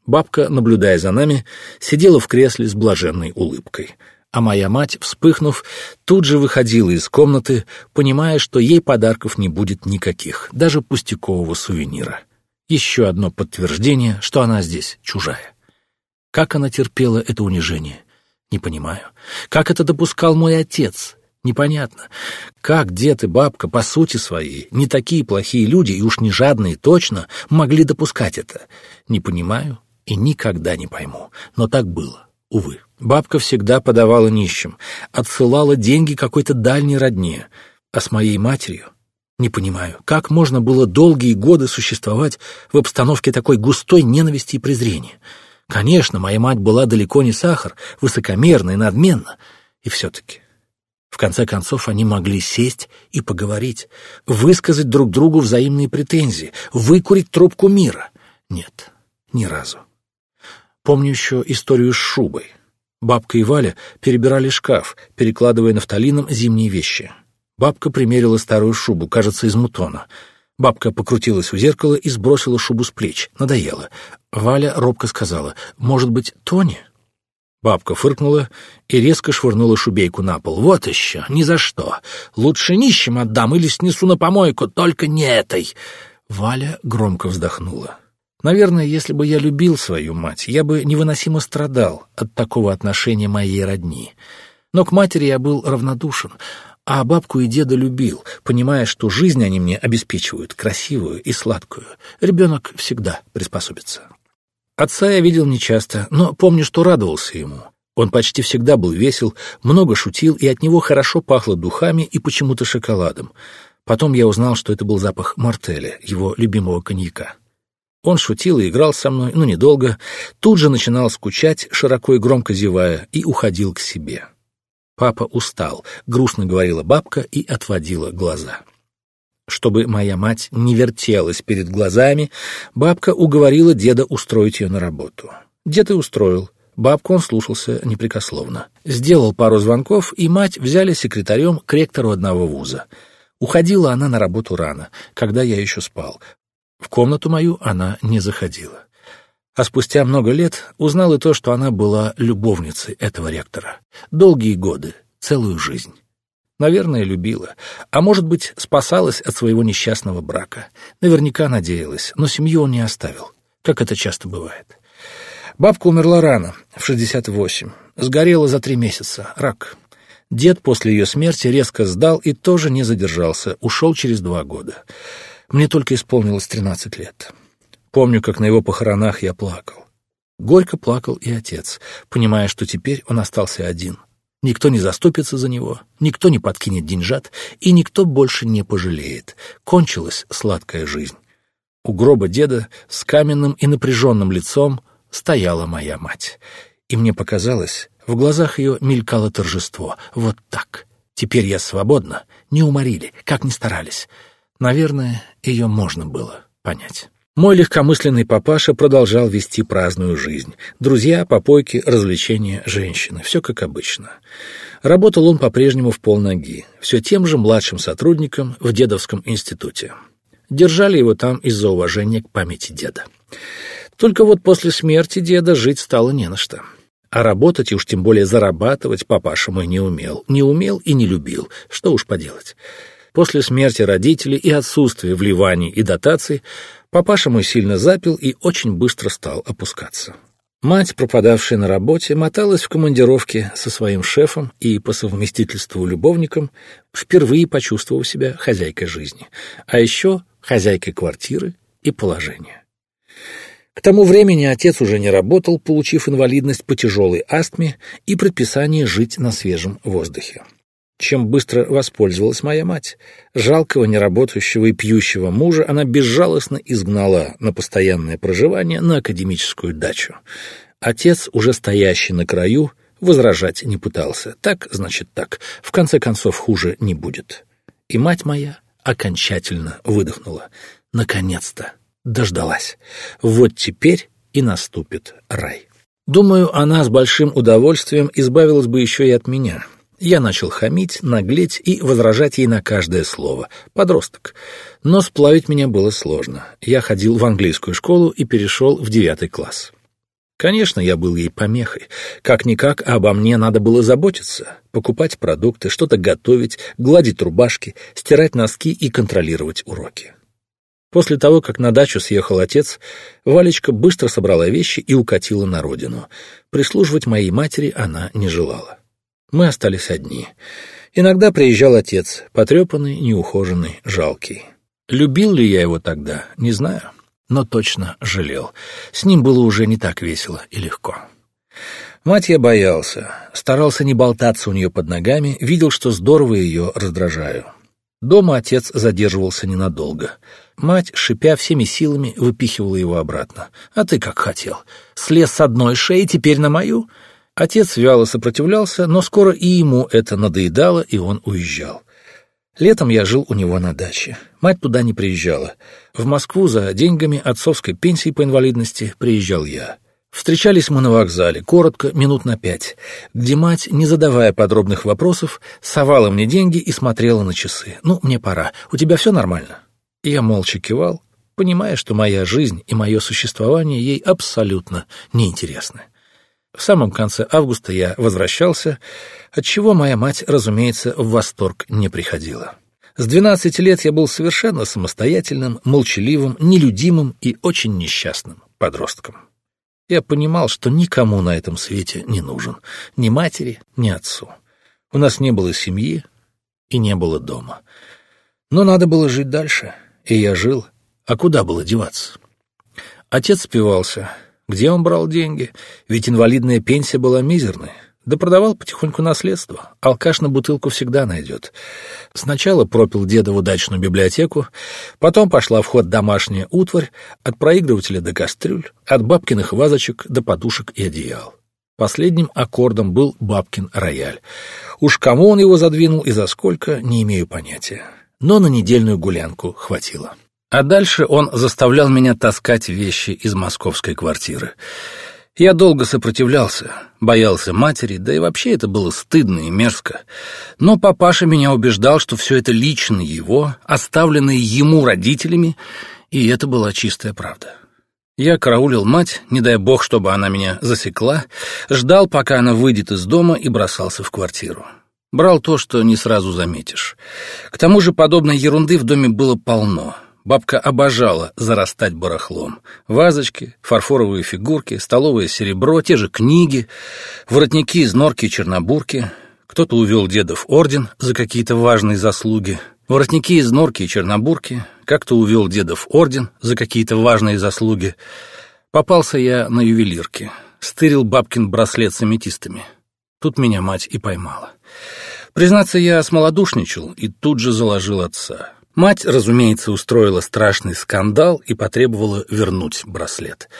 S1: Бабка, наблюдая за нами, сидела в кресле с блаженной улыбкой — а моя мать, вспыхнув, тут же выходила из комнаты, понимая, что ей подарков не будет никаких, даже пустякового сувенира. Еще одно подтверждение, что она здесь чужая. Как она терпела это унижение? Не понимаю. Как это допускал мой отец? Непонятно. Как дед и бабка, по сути своей, не такие плохие люди и уж не жадные точно, могли допускать это? Не понимаю и никогда не пойму. Но так было, увы. Бабка всегда подавала нищим, отсылала деньги какой-то дальней родне, а с моей матерью не понимаю, как можно было долгие годы существовать в обстановке такой густой ненависти и презрения. Конечно, моя мать была далеко не сахар, высокомерна и надменна, и все-таки. В конце концов, они могли сесть и поговорить, высказать друг другу взаимные претензии, выкурить трубку мира. Нет, ни разу. Помню еще историю с шубой. Бабка и Валя перебирали шкаф, перекладывая нафталином зимние вещи. Бабка примерила старую шубу, кажется, из мутона. Бабка покрутилась у зеркала и сбросила шубу с плеч. Надоело. Валя робко сказала, «Может быть, Тони?» Бабка фыркнула и резко швырнула шубейку на пол. «Вот еще! Ни за что! Лучше нищим отдам или снесу на помойку, только не этой!» Валя громко вздохнула. Наверное, если бы я любил свою мать, я бы невыносимо страдал от такого отношения моей родни. Но к матери я был равнодушен, а бабку и деда любил, понимая, что жизнь они мне обеспечивают, красивую и сладкую. Ребенок всегда приспособится. Отца я видел нечасто, но помню, что радовался ему. Он почти всегда был весел, много шутил, и от него хорошо пахло духами и почему-то шоколадом. Потом я узнал, что это был запах мартеля, его любимого коньяка. Он шутил и играл со мной, но недолго, тут же начинал скучать, широко и громко зевая, и уходил к себе. Папа устал, грустно говорила бабка и отводила глаза. Чтобы моя мать не вертелась перед глазами, бабка уговорила деда устроить ее на работу. Дед и устроил. Бабку он слушался непрекословно. Сделал пару звонков, и мать взяли секретарем к ректору одного вуза. Уходила она на работу рано, когда я еще спал. В комнату мою она не заходила. А спустя много лет узнал и то, что она была любовницей этого ректора. Долгие годы, целую жизнь. Наверное, любила. А может быть, спасалась от своего несчастного брака. Наверняка надеялась, но семью он не оставил, как это часто бывает. Бабка умерла рано, в 68. Сгорела за три месяца, рак. Дед после ее смерти резко сдал и тоже не задержался, ушел через два года. Мне только исполнилось 13 лет. Помню, как на его похоронах я плакал. Горько плакал и отец, понимая, что теперь он остался один. Никто не заступится за него, никто не подкинет деньжат, и никто больше не пожалеет. Кончилась сладкая жизнь. У гроба деда с каменным и напряженным лицом стояла моя мать. И мне показалось, в глазах ее мелькало торжество. Вот так. Теперь я свободна. Не уморили, как ни старались. Наверное, ее можно было понять. Мой легкомысленный папаша продолжал вести праздную жизнь. Друзья, попойки, развлечения, женщины. Все как обычно. Работал он по-прежнему в полноги, все тем же младшим сотрудником в Дедовском институте. Держали его там из-за уважения к памяти деда. Только вот после смерти деда жить стало не на что. А работать и уж тем более зарабатывать папаша мой не умел. Не умел и не любил. Что уж поделать. После смерти родителей и отсутствия вливаний и дотаций папаша мой сильно запил и очень быстро стал опускаться. Мать, пропадавшая на работе, моталась в командировке со своим шефом и по совместительству любовником, впервые почувствовав себя хозяйкой жизни, а еще хозяйкой квартиры и положения. К тому времени отец уже не работал, получив инвалидность по тяжелой астме и предписание жить на свежем воздухе чем быстро воспользовалась моя мать. Жалкого, неработающего и пьющего мужа она безжалостно изгнала на постоянное проживание на академическую дачу. Отец, уже стоящий на краю, возражать не пытался. Так, значит так, в конце концов хуже не будет. И мать моя окончательно выдохнула. Наконец-то дождалась. Вот теперь и наступит рай. Думаю, она с большим удовольствием избавилась бы еще и от меня — я начал хамить, наглеть и возражать ей на каждое слово. Подросток. Но сплавить меня было сложно. Я ходил в английскую школу и перешел в девятый класс. Конечно, я был ей помехой. Как-никак обо мне надо было заботиться. Покупать продукты, что-то готовить, гладить рубашки, стирать носки и контролировать уроки. После того, как на дачу съехал отец, Валечка быстро собрала вещи и укатила на родину. Прислуживать моей матери она не желала. Мы остались одни. Иногда приезжал отец, потрепанный, неухоженный, жалкий. Любил ли я его тогда, не знаю, но точно жалел. С ним было уже не так весело и легко. Мать я боялся, старался не болтаться у нее под ногами, видел, что здорово ее раздражаю. Дома отец задерживался ненадолго. Мать, шипя всеми силами, выпихивала его обратно. «А ты как хотел? Слез с одной шеи, теперь на мою?» Отец вяло сопротивлялся, но скоро и ему это надоедало, и он уезжал. Летом я жил у него на даче. Мать туда не приезжала. В Москву за деньгами отцовской пенсии по инвалидности приезжал я. Встречались мы на вокзале, коротко, минут на пять, где мать, не задавая подробных вопросов, совала мне деньги и смотрела на часы. «Ну, мне пора. У тебя все нормально?» Я молча кивал, понимая, что моя жизнь и мое существование ей абсолютно неинтересны. В самом конце августа я возвращался, отчего моя мать, разумеется, в восторг не приходила. С 12 лет я был совершенно самостоятельным, молчаливым, нелюдимым и очень несчастным подростком. Я понимал, что никому на этом свете не нужен, ни матери, ни отцу. У нас не было семьи и не было дома. Но надо было жить дальше, и я жил, а куда было деваться? Отец спивался. Где он брал деньги? Ведь инвалидная пенсия была мизерной. Да продавал потихоньку наследство. Алкаш на бутылку всегда найдет. Сначала пропил деда в удачную библиотеку, потом пошла в ход домашняя утварь, от проигрывателя до кастрюль, от бабкиных вазочек до подушек и одеял. Последним аккордом был бабкин рояль. Уж кому он его задвинул и за сколько, не имею понятия. Но на недельную гулянку хватило. А дальше он заставлял меня таскать вещи из московской квартиры. Я долго сопротивлялся, боялся матери, да и вообще это было стыдно и мерзко. Но папаша меня убеждал, что все это лично его, оставленное ему родителями, и это была чистая правда. Я караулил мать, не дай бог, чтобы она меня засекла, ждал, пока она выйдет из дома и бросался в квартиру. Брал то, что не сразу заметишь. К тому же подобной ерунды в доме было полно — Бабка обожала зарастать барахлом. Вазочки, фарфоровые фигурки, столовое серебро, те же книги, воротники из норки и чернобурки. Кто-то увел деда в орден за какие-то важные заслуги. Воротники из норки и чернобурки. Как-то увел деда в орден за какие-то важные заслуги. Попался я на ювелирке. Стырил бабкин браслет с аметистами. Тут меня мать и поймала. Признаться, я смолодушничал и тут же заложил отца. Мать, разумеется, устроила страшный скандал и потребовала вернуть браслет.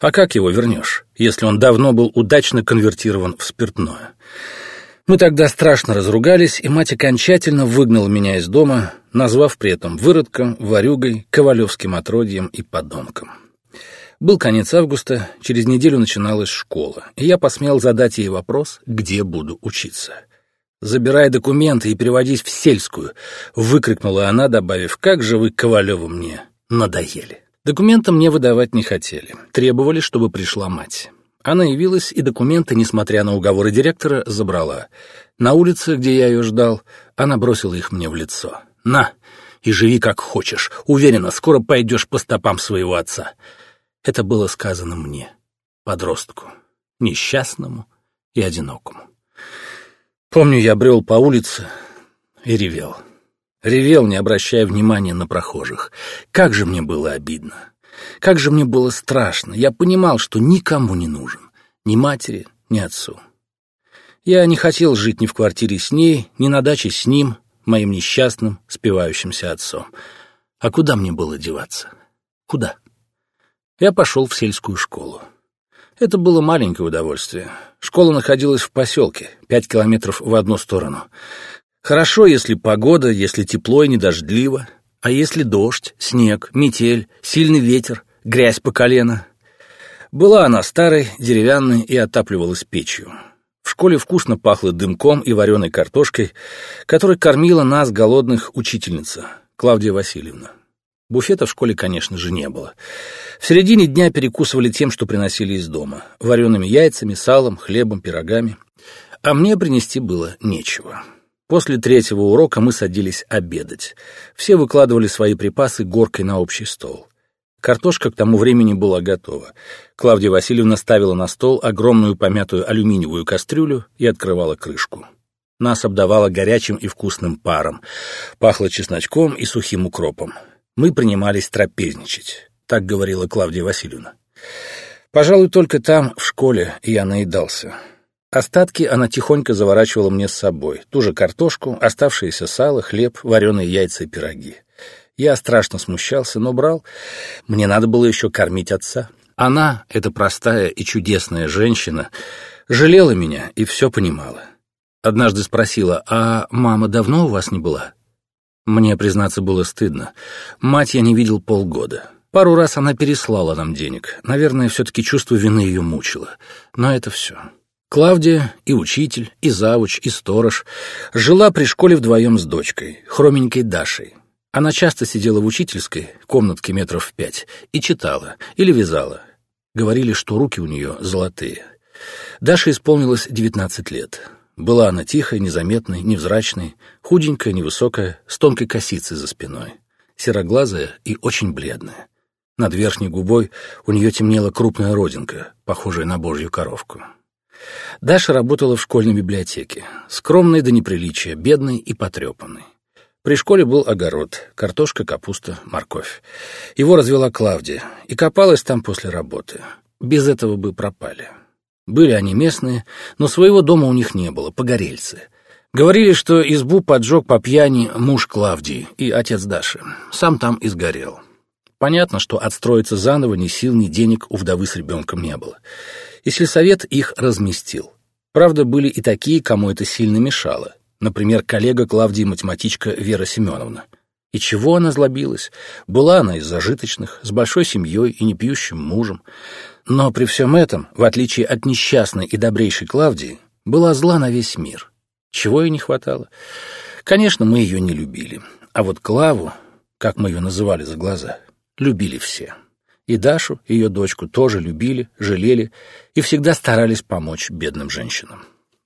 S1: А как его вернешь, если он давно был удачно конвертирован в спиртное? Мы тогда страшно разругались, и мать окончательно выгнала меня из дома, назвав при этом выродком, ворюгой, ковалевским отродьем и подонком. Был конец августа, через неделю начиналась школа, и я посмел задать ей вопрос, где буду учиться. «Забирай документы и переводись в сельскую», — выкрикнула она, добавив, «Как же вы, Ковалева, мне надоели». Документы мне выдавать не хотели. Требовали, чтобы пришла мать. Она явилась, и документы, несмотря на уговоры директора, забрала. На улице, где я ее ждал, она бросила их мне в лицо. «На, и живи как хочешь. Уверена, скоро пойдешь по стопам своего отца». Это было сказано мне, подростку, несчастному и одинокому. Помню, я брел по улице и ревел. Ревел, не обращая внимания на прохожих. Как же мне было обидно. Как же мне было страшно. Я понимал, что никому не нужен. Ни матери, ни отцу. Я не хотел жить ни в квартире с ней, ни на даче с ним, моим несчастным, спивающимся отцом. А куда мне было деваться? Куда? Я пошел в сельскую школу. Это было маленькое удовольствие. Школа находилась в поселке, пять километров в одну сторону. Хорошо, если погода, если тепло и не дождливо, а если дождь, снег, метель, сильный ветер, грязь по колено. Была она старой, деревянной и отапливалась печью. В школе вкусно пахло дымком и вареной картошкой, которой кормила нас, голодных, учительница Клавдия Васильевна. Буфета в школе, конечно же, не было. В середине дня перекусывали тем, что приносили из дома. Вареными яйцами, салом, хлебом, пирогами. А мне принести было нечего. После третьего урока мы садились обедать. Все выкладывали свои припасы горкой на общий стол. Картошка к тому времени была готова. Клавдия Васильевна ставила на стол огромную помятую алюминиевую кастрюлю и открывала крышку. Нас обдавало горячим и вкусным паром. Пахло чесночком и сухим укропом мы принимались трапезничать, так говорила Клавдия Васильевна. Пожалуй, только там, в школе, я наедался. Остатки она тихонько заворачивала мне с собой. Ту же картошку, оставшиеся сало, хлеб, вареные яйца и пироги. Я страшно смущался, но брал. Мне надо было еще кормить отца. Она, эта простая и чудесная женщина, жалела меня и все понимала. Однажды спросила, «А мама давно у вас не была?» Мне, признаться, было стыдно. Мать я не видел полгода. Пару раз она переслала нам денег. Наверное, все-таки чувство вины ее мучило. Но это все. Клавдия и учитель, и завуч, и сторож жила при школе вдвоем с дочкой, хроменькой Дашей. Она часто сидела в учительской, комнатке метров пять, и читала или вязала. Говорили, что руки у нее золотые. Даше исполнилось 19 лет. Была она тихой, незаметной, невзрачной, худенькая, невысокая, с тонкой косицей за спиной, сероглазая и очень бледная. Над верхней губой у нее темнела крупная родинка, похожая на божью коровку. Даша работала в школьной библиотеке, скромной до неприличия, бедной и потрепанной. При школе был огород, картошка, капуста, морковь. Его развела Клавдия и копалась там после работы. Без этого бы пропали. Были они местные, но своего дома у них не было, погорельцы. Говорили, что избу поджег по пьяни муж Клавдии и отец Даши. Сам там и сгорел. Понятно, что отстроиться заново ни сил, ни денег у вдовы с ребенком не было. И сельсовет их разместил. Правда, были и такие, кому это сильно мешало. Например, коллега Клавдии математичка Вера Семеновна. И чего она злобилась? Была она из зажиточных, с большой семьей и непьющим мужем. Но при всем этом, в отличие от несчастной и добрейшей Клавдии, была зла на весь мир. Чего ей не хватало? Конечно, мы ее не любили. А вот Клаву, как мы ее называли за глаза, любили все. И Дашу, ее дочку, тоже любили, жалели и всегда старались помочь бедным женщинам.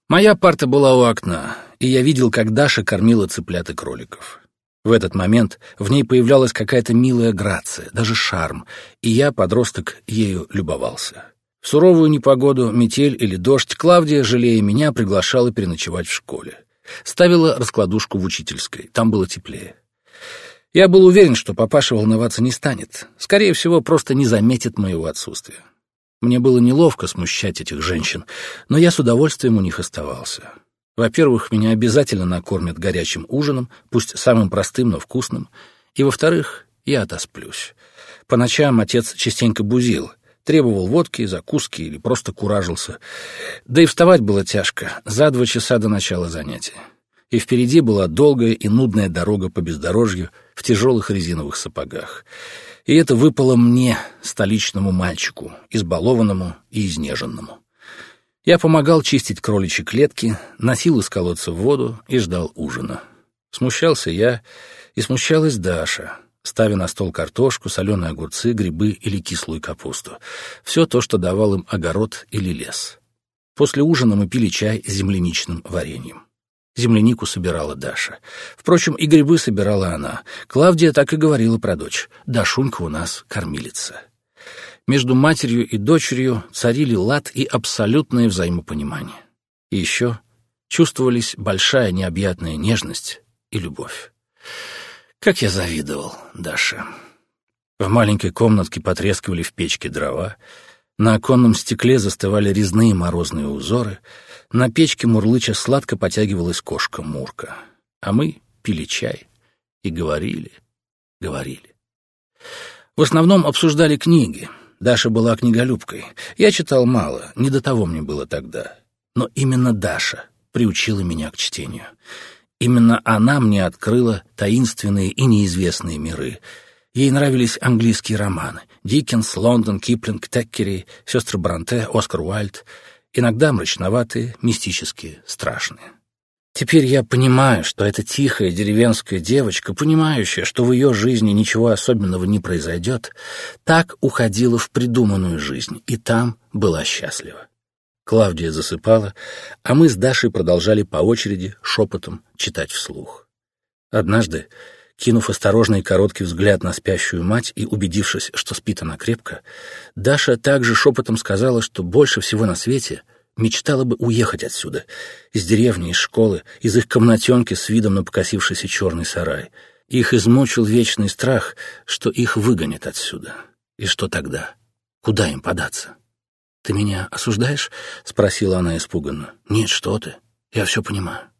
S1: Моя парта была у окна, и я видел, как Даша кормила цыплят и кроликов. В этот момент в ней появлялась какая-то милая грация, даже шарм, и я, подросток, ею любовался. В суровую непогоду, метель или дождь, Клавдия, жалея меня, приглашала переночевать в школе. Ставила раскладушку в учительской, там было теплее. Я был уверен, что папаша волноваться не станет. Скорее всего, просто не заметит моего отсутствия. Мне было неловко смущать этих женщин, но я с удовольствием у них оставался. Во-первых, меня обязательно накормят горячим ужином, пусть самым простым, но вкусным. И, во-вторых, я отосплюсь. По ночам отец частенько бузил, требовал водки, закуски или просто куражился. Да и вставать было тяжко, за два часа до начала занятия. И впереди была долгая и нудная дорога по бездорожью в тяжелых резиновых сапогах. И это выпало мне, столичному мальчику, избалованному и изнеженному. Я помогал чистить кроличьи клетки, носил из колодца воду и ждал ужина. Смущался я, и смущалась Даша, ставя на стол картошку, соленые огурцы, грибы или кислую капусту. Все то, что давал им огород или лес. После ужина мы пили чай с земляничным вареньем. Землянику собирала Даша. Впрочем, и грибы собирала она. Клавдия так и говорила про дочь. «Дашунька у нас кормилица». Между матерью и дочерью царили лад и абсолютное взаимопонимание. И еще чувствовались большая необъятная нежность и любовь. Как я завидовал Даше. В маленькой комнатке потрескивали в печке дрова, на оконном стекле застывали резные морозные узоры — на печке мурлыча сладко потягивалась кошка Мурка. А мы пили чай и говорили, говорили. В основном обсуждали книги. Даша была книголюбкой. Я читал мало, не до того мне было тогда. Но именно Даша приучила меня к чтению. Именно она мне открыла таинственные и неизвестные миры. Ей нравились английские романы. Диккенс, Лондон, Киплинг, Теккери, сестры Бранте, Оскар Уайльд — иногда мрачноватые, мистические, страшные. Теперь я понимаю, что эта тихая деревенская девочка, понимающая, что в ее жизни ничего особенного не произойдет, так уходила в придуманную жизнь и там была счастлива. Клавдия засыпала, а мы с Дашей продолжали по очереди шепотом читать вслух. Однажды Кинув осторожный короткий взгляд на спящую мать и убедившись, что спит она крепко, Даша также шепотом сказала, что больше всего на свете мечтала бы уехать отсюда, из деревни, из школы, из их комнатенки с видом на покосившийся черный сарай. Их измучил вечный страх, что их выгонят отсюда. И что тогда? Куда им податься? «Ты меня осуждаешь?» — спросила она испуганно. «Нет, что ты. Я все понимаю».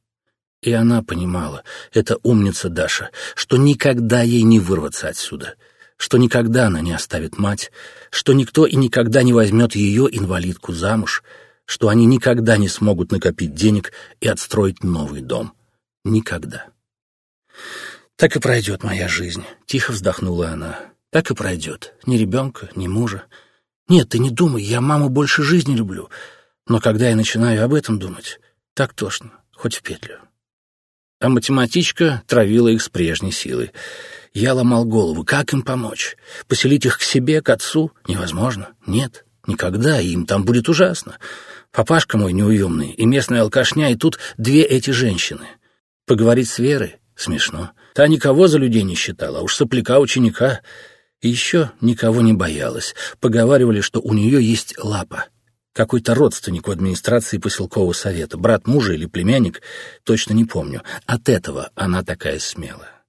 S1: И она понимала, эта умница Даша, что никогда ей не вырваться отсюда, что никогда она не оставит мать, что никто и никогда не возьмет ее, инвалидку, замуж, что они никогда не смогут накопить денег и отстроить новый дом. Никогда. «Так и пройдет моя жизнь», — тихо вздохнула она. «Так и пройдет. Ни ребенка, ни мужа. Нет, ты не думай, я маму больше жизни люблю. Но когда я начинаю об этом думать, так тошно, хоть в петлю» а математичка травила их с прежней силой. Я ломал голову, как им помочь? Поселить их к себе, к отцу? Невозможно. Нет, никогда, им там будет ужасно. Папашка мой неуемный и местная алкашня, и тут две эти женщины. Поговорить с Верой смешно. Та никого за людей не считала, а уж сопляка ученика. И еще никого не боялась. Поговаривали, что у нее есть лапа. Какой-то родственник в администрации поселкового совета, брат мужа или племянник, точно не помню. От этого она такая смелая.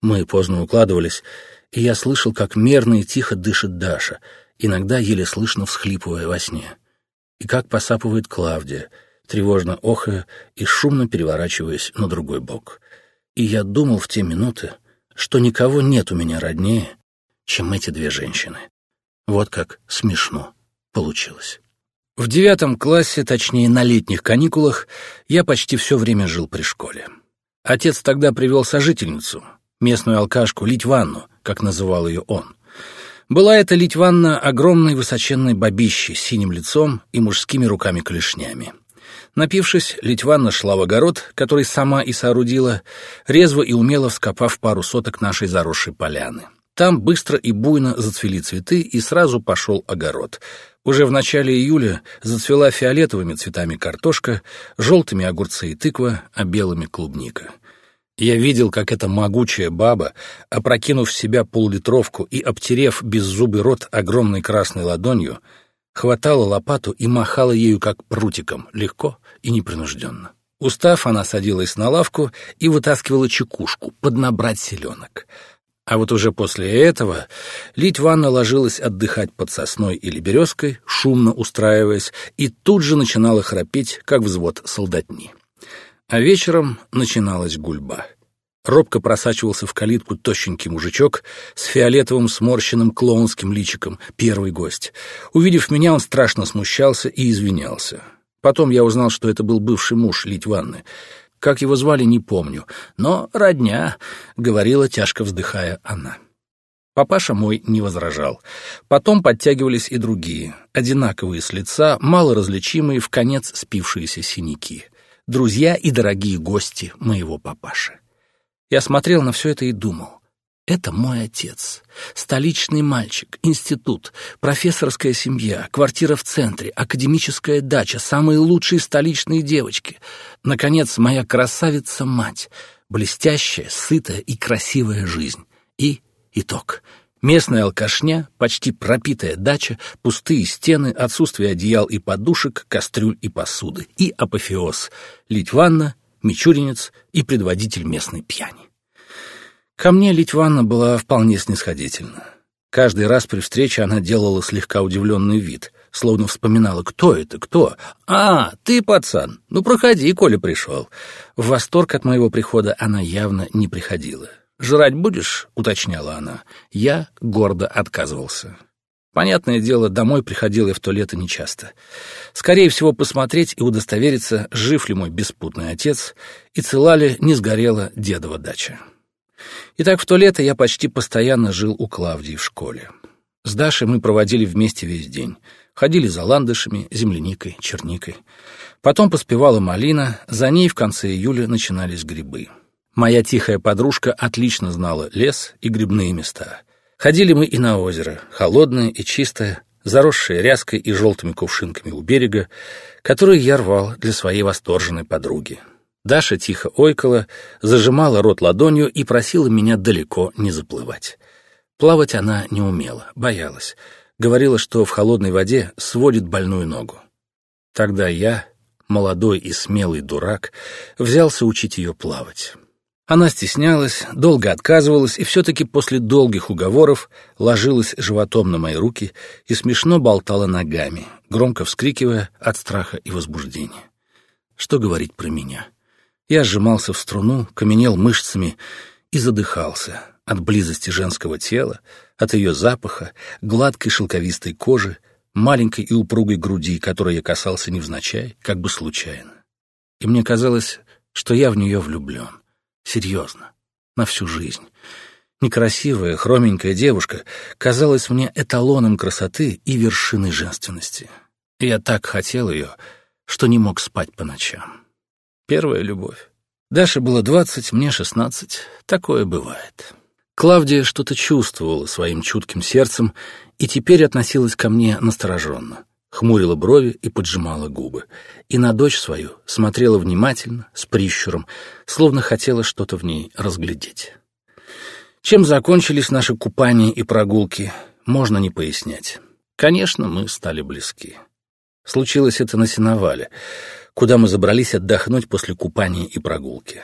S1: Мы поздно укладывались, и я слышал, как мерно и тихо дышит Даша, иногда еле слышно всхлипывая во сне и как посапывает Клавдия, тревожно охая и шумно переворачиваясь на другой бок. И я думал в те минуты, что никого нет у меня роднее, чем эти две женщины. Вот как смешно получилось. В девятом классе, точнее на летних каникулах, я почти все время жил при школе. Отец тогда привел сожительницу, местную алкашку, лить ванну, как называл ее он. Была это Литванна огромной высоченной бабищей с синим лицом и мужскими руками-клешнями. Напившись, Литванна шла в огород, который сама и соорудила, резво и умело вскопав пару соток нашей заросшей поляны. Там быстро и буйно зацвели цветы, и сразу пошел огород. Уже в начале июля зацвела фиолетовыми цветами картошка, желтыми огурцы и тыква, а белыми клубника. Я видел, как эта могучая баба, опрокинув в себя поллитровку и обтерев беззубый рот огромной красной ладонью, хватала лопату и махала ею как прутиком, легко и непринужденно. Устав, она садилась на лавку и вытаскивала чекушку, поднабрать селенок. А вот уже после этого Лить Ванна ложилась отдыхать под сосной или березкой, шумно устраиваясь, и тут же начинала храпеть, как взвод солдатни. А вечером начиналась гульба. Робко просачивался в калитку тощенький мужичок с фиолетовым сморщенным клоунским личиком, первый гость. Увидев меня, он страшно смущался и извинялся. Потом я узнал, что это был бывший муж Лить Ванны. Как его звали, не помню, но родня, — говорила, тяжко вздыхая она. Папаша мой не возражал. Потом подтягивались и другие, одинаковые с лица, малоразличимые, в конец спившиеся синяки — друзья и дорогие гости моего папаши. Я смотрел на все это и думал. Это мой отец. Столичный мальчик, институт, профессорская семья, квартира в центре, академическая дача, самые лучшие столичные девочки. Наконец, моя красавица-мать, блестящая, сытая и красивая жизнь. И итог — Местная алкашня, почти пропитая дача, пустые стены, отсутствие одеял и подушек, кастрюль и посуды. И апофеоз — Литванна, Мичуринец и предводитель местной пьяни. Ко мне Литванна была вполне снисходительна. Каждый раз при встрече она делала слегка удивленный вид, словно вспоминала, кто это, кто. «А, ты, пацан, ну проходи, коли пришел». В восторг от моего прихода она явно не приходила. «Жрать будешь?» — уточняла она. Я гордо отказывался. Понятное дело, домой приходил я в то лето нечасто. Скорее всего, посмотреть и удостовериться, жив ли мой беспутный отец, и цела ли не сгорела дедова дача. Итак, в то лето я почти постоянно жил у Клавдии в школе. С Дашей мы проводили вместе весь день. Ходили за ландышами, земляникой, черникой. Потом поспевала малина, за ней в конце июля начинались грибы. Моя тихая подружка отлично знала лес и грибные места. Ходили мы и на озеро, холодное и чистое, заросшее ряской и желтыми кувшинками у берега, который я рвал для своей восторженной подруги. Даша тихо ойкала, зажимала рот ладонью и просила меня далеко не заплывать. Плавать она не умела, боялась. Говорила, что в холодной воде сводит больную ногу. Тогда я, молодой и смелый дурак, взялся учить ее плавать. Она стеснялась, долго отказывалась и все-таки после долгих уговоров ложилась животом на мои руки и смешно болтала ногами, громко вскрикивая от страха и возбуждения. Что говорить про меня? Я сжимался в струну, каменел мышцами и задыхался от близости женского тела, от ее запаха, гладкой шелковистой кожи, маленькой и упругой груди, которой я касался невзначай, как бы случайно. И мне казалось, что я в нее влюблен. Серьезно. На всю жизнь. Некрасивая, хроменькая девушка казалась мне эталоном красоты и вершиной женственности. И я так хотел ее, что не мог спать по ночам. Первая любовь. Даше было двадцать, мне шестнадцать. Такое бывает. Клавдия что-то чувствовала своим чутким сердцем и теперь относилась ко мне настороженно. Хмурила брови и поджимала губы. И на дочь свою смотрела внимательно, с прищуром, словно хотела что-то в ней разглядеть. Чем закончились наши купания и прогулки, можно не пояснять. Конечно, мы стали близки. Случилось это на сеновале, куда мы забрались отдохнуть после купания и прогулки.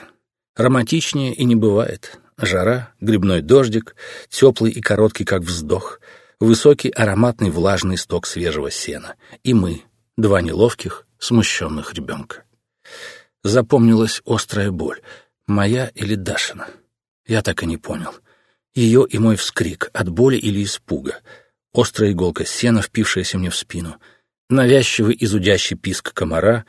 S1: Романтичнее и не бывает. Жара, грибной дождик, теплый и короткий, как вздох, высокий ароматный влажный сток свежего сена. И мы, два неловких, смущенных ребенка. Запомнилась острая боль. Моя или Дашина? Я так и не понял. Ее и мой вскрик от боли или испуга. Острая иголка сена, впившаяся мне в спину. Навязчивый изудящий писк комара,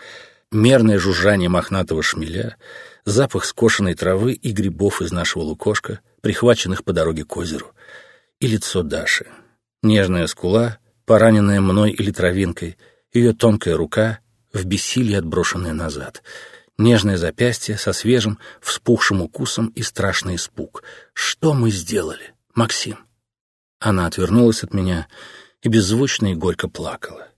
S1: мерное жужжание мохнатого шмеля — запах скошенной травы и грибов из нашего лукошка, прихваченных по дороге к озеру, и лицо Даши. Нежная скула, пораненная мной или травинкой, ее тонкая рука, в бессилии отброшенная назад, нежное запястье со свежим, вспухшим укусом и страшный испуг. Что мы сделали, Максим? Она отвернулась от меня и беззвучно и горько плакала.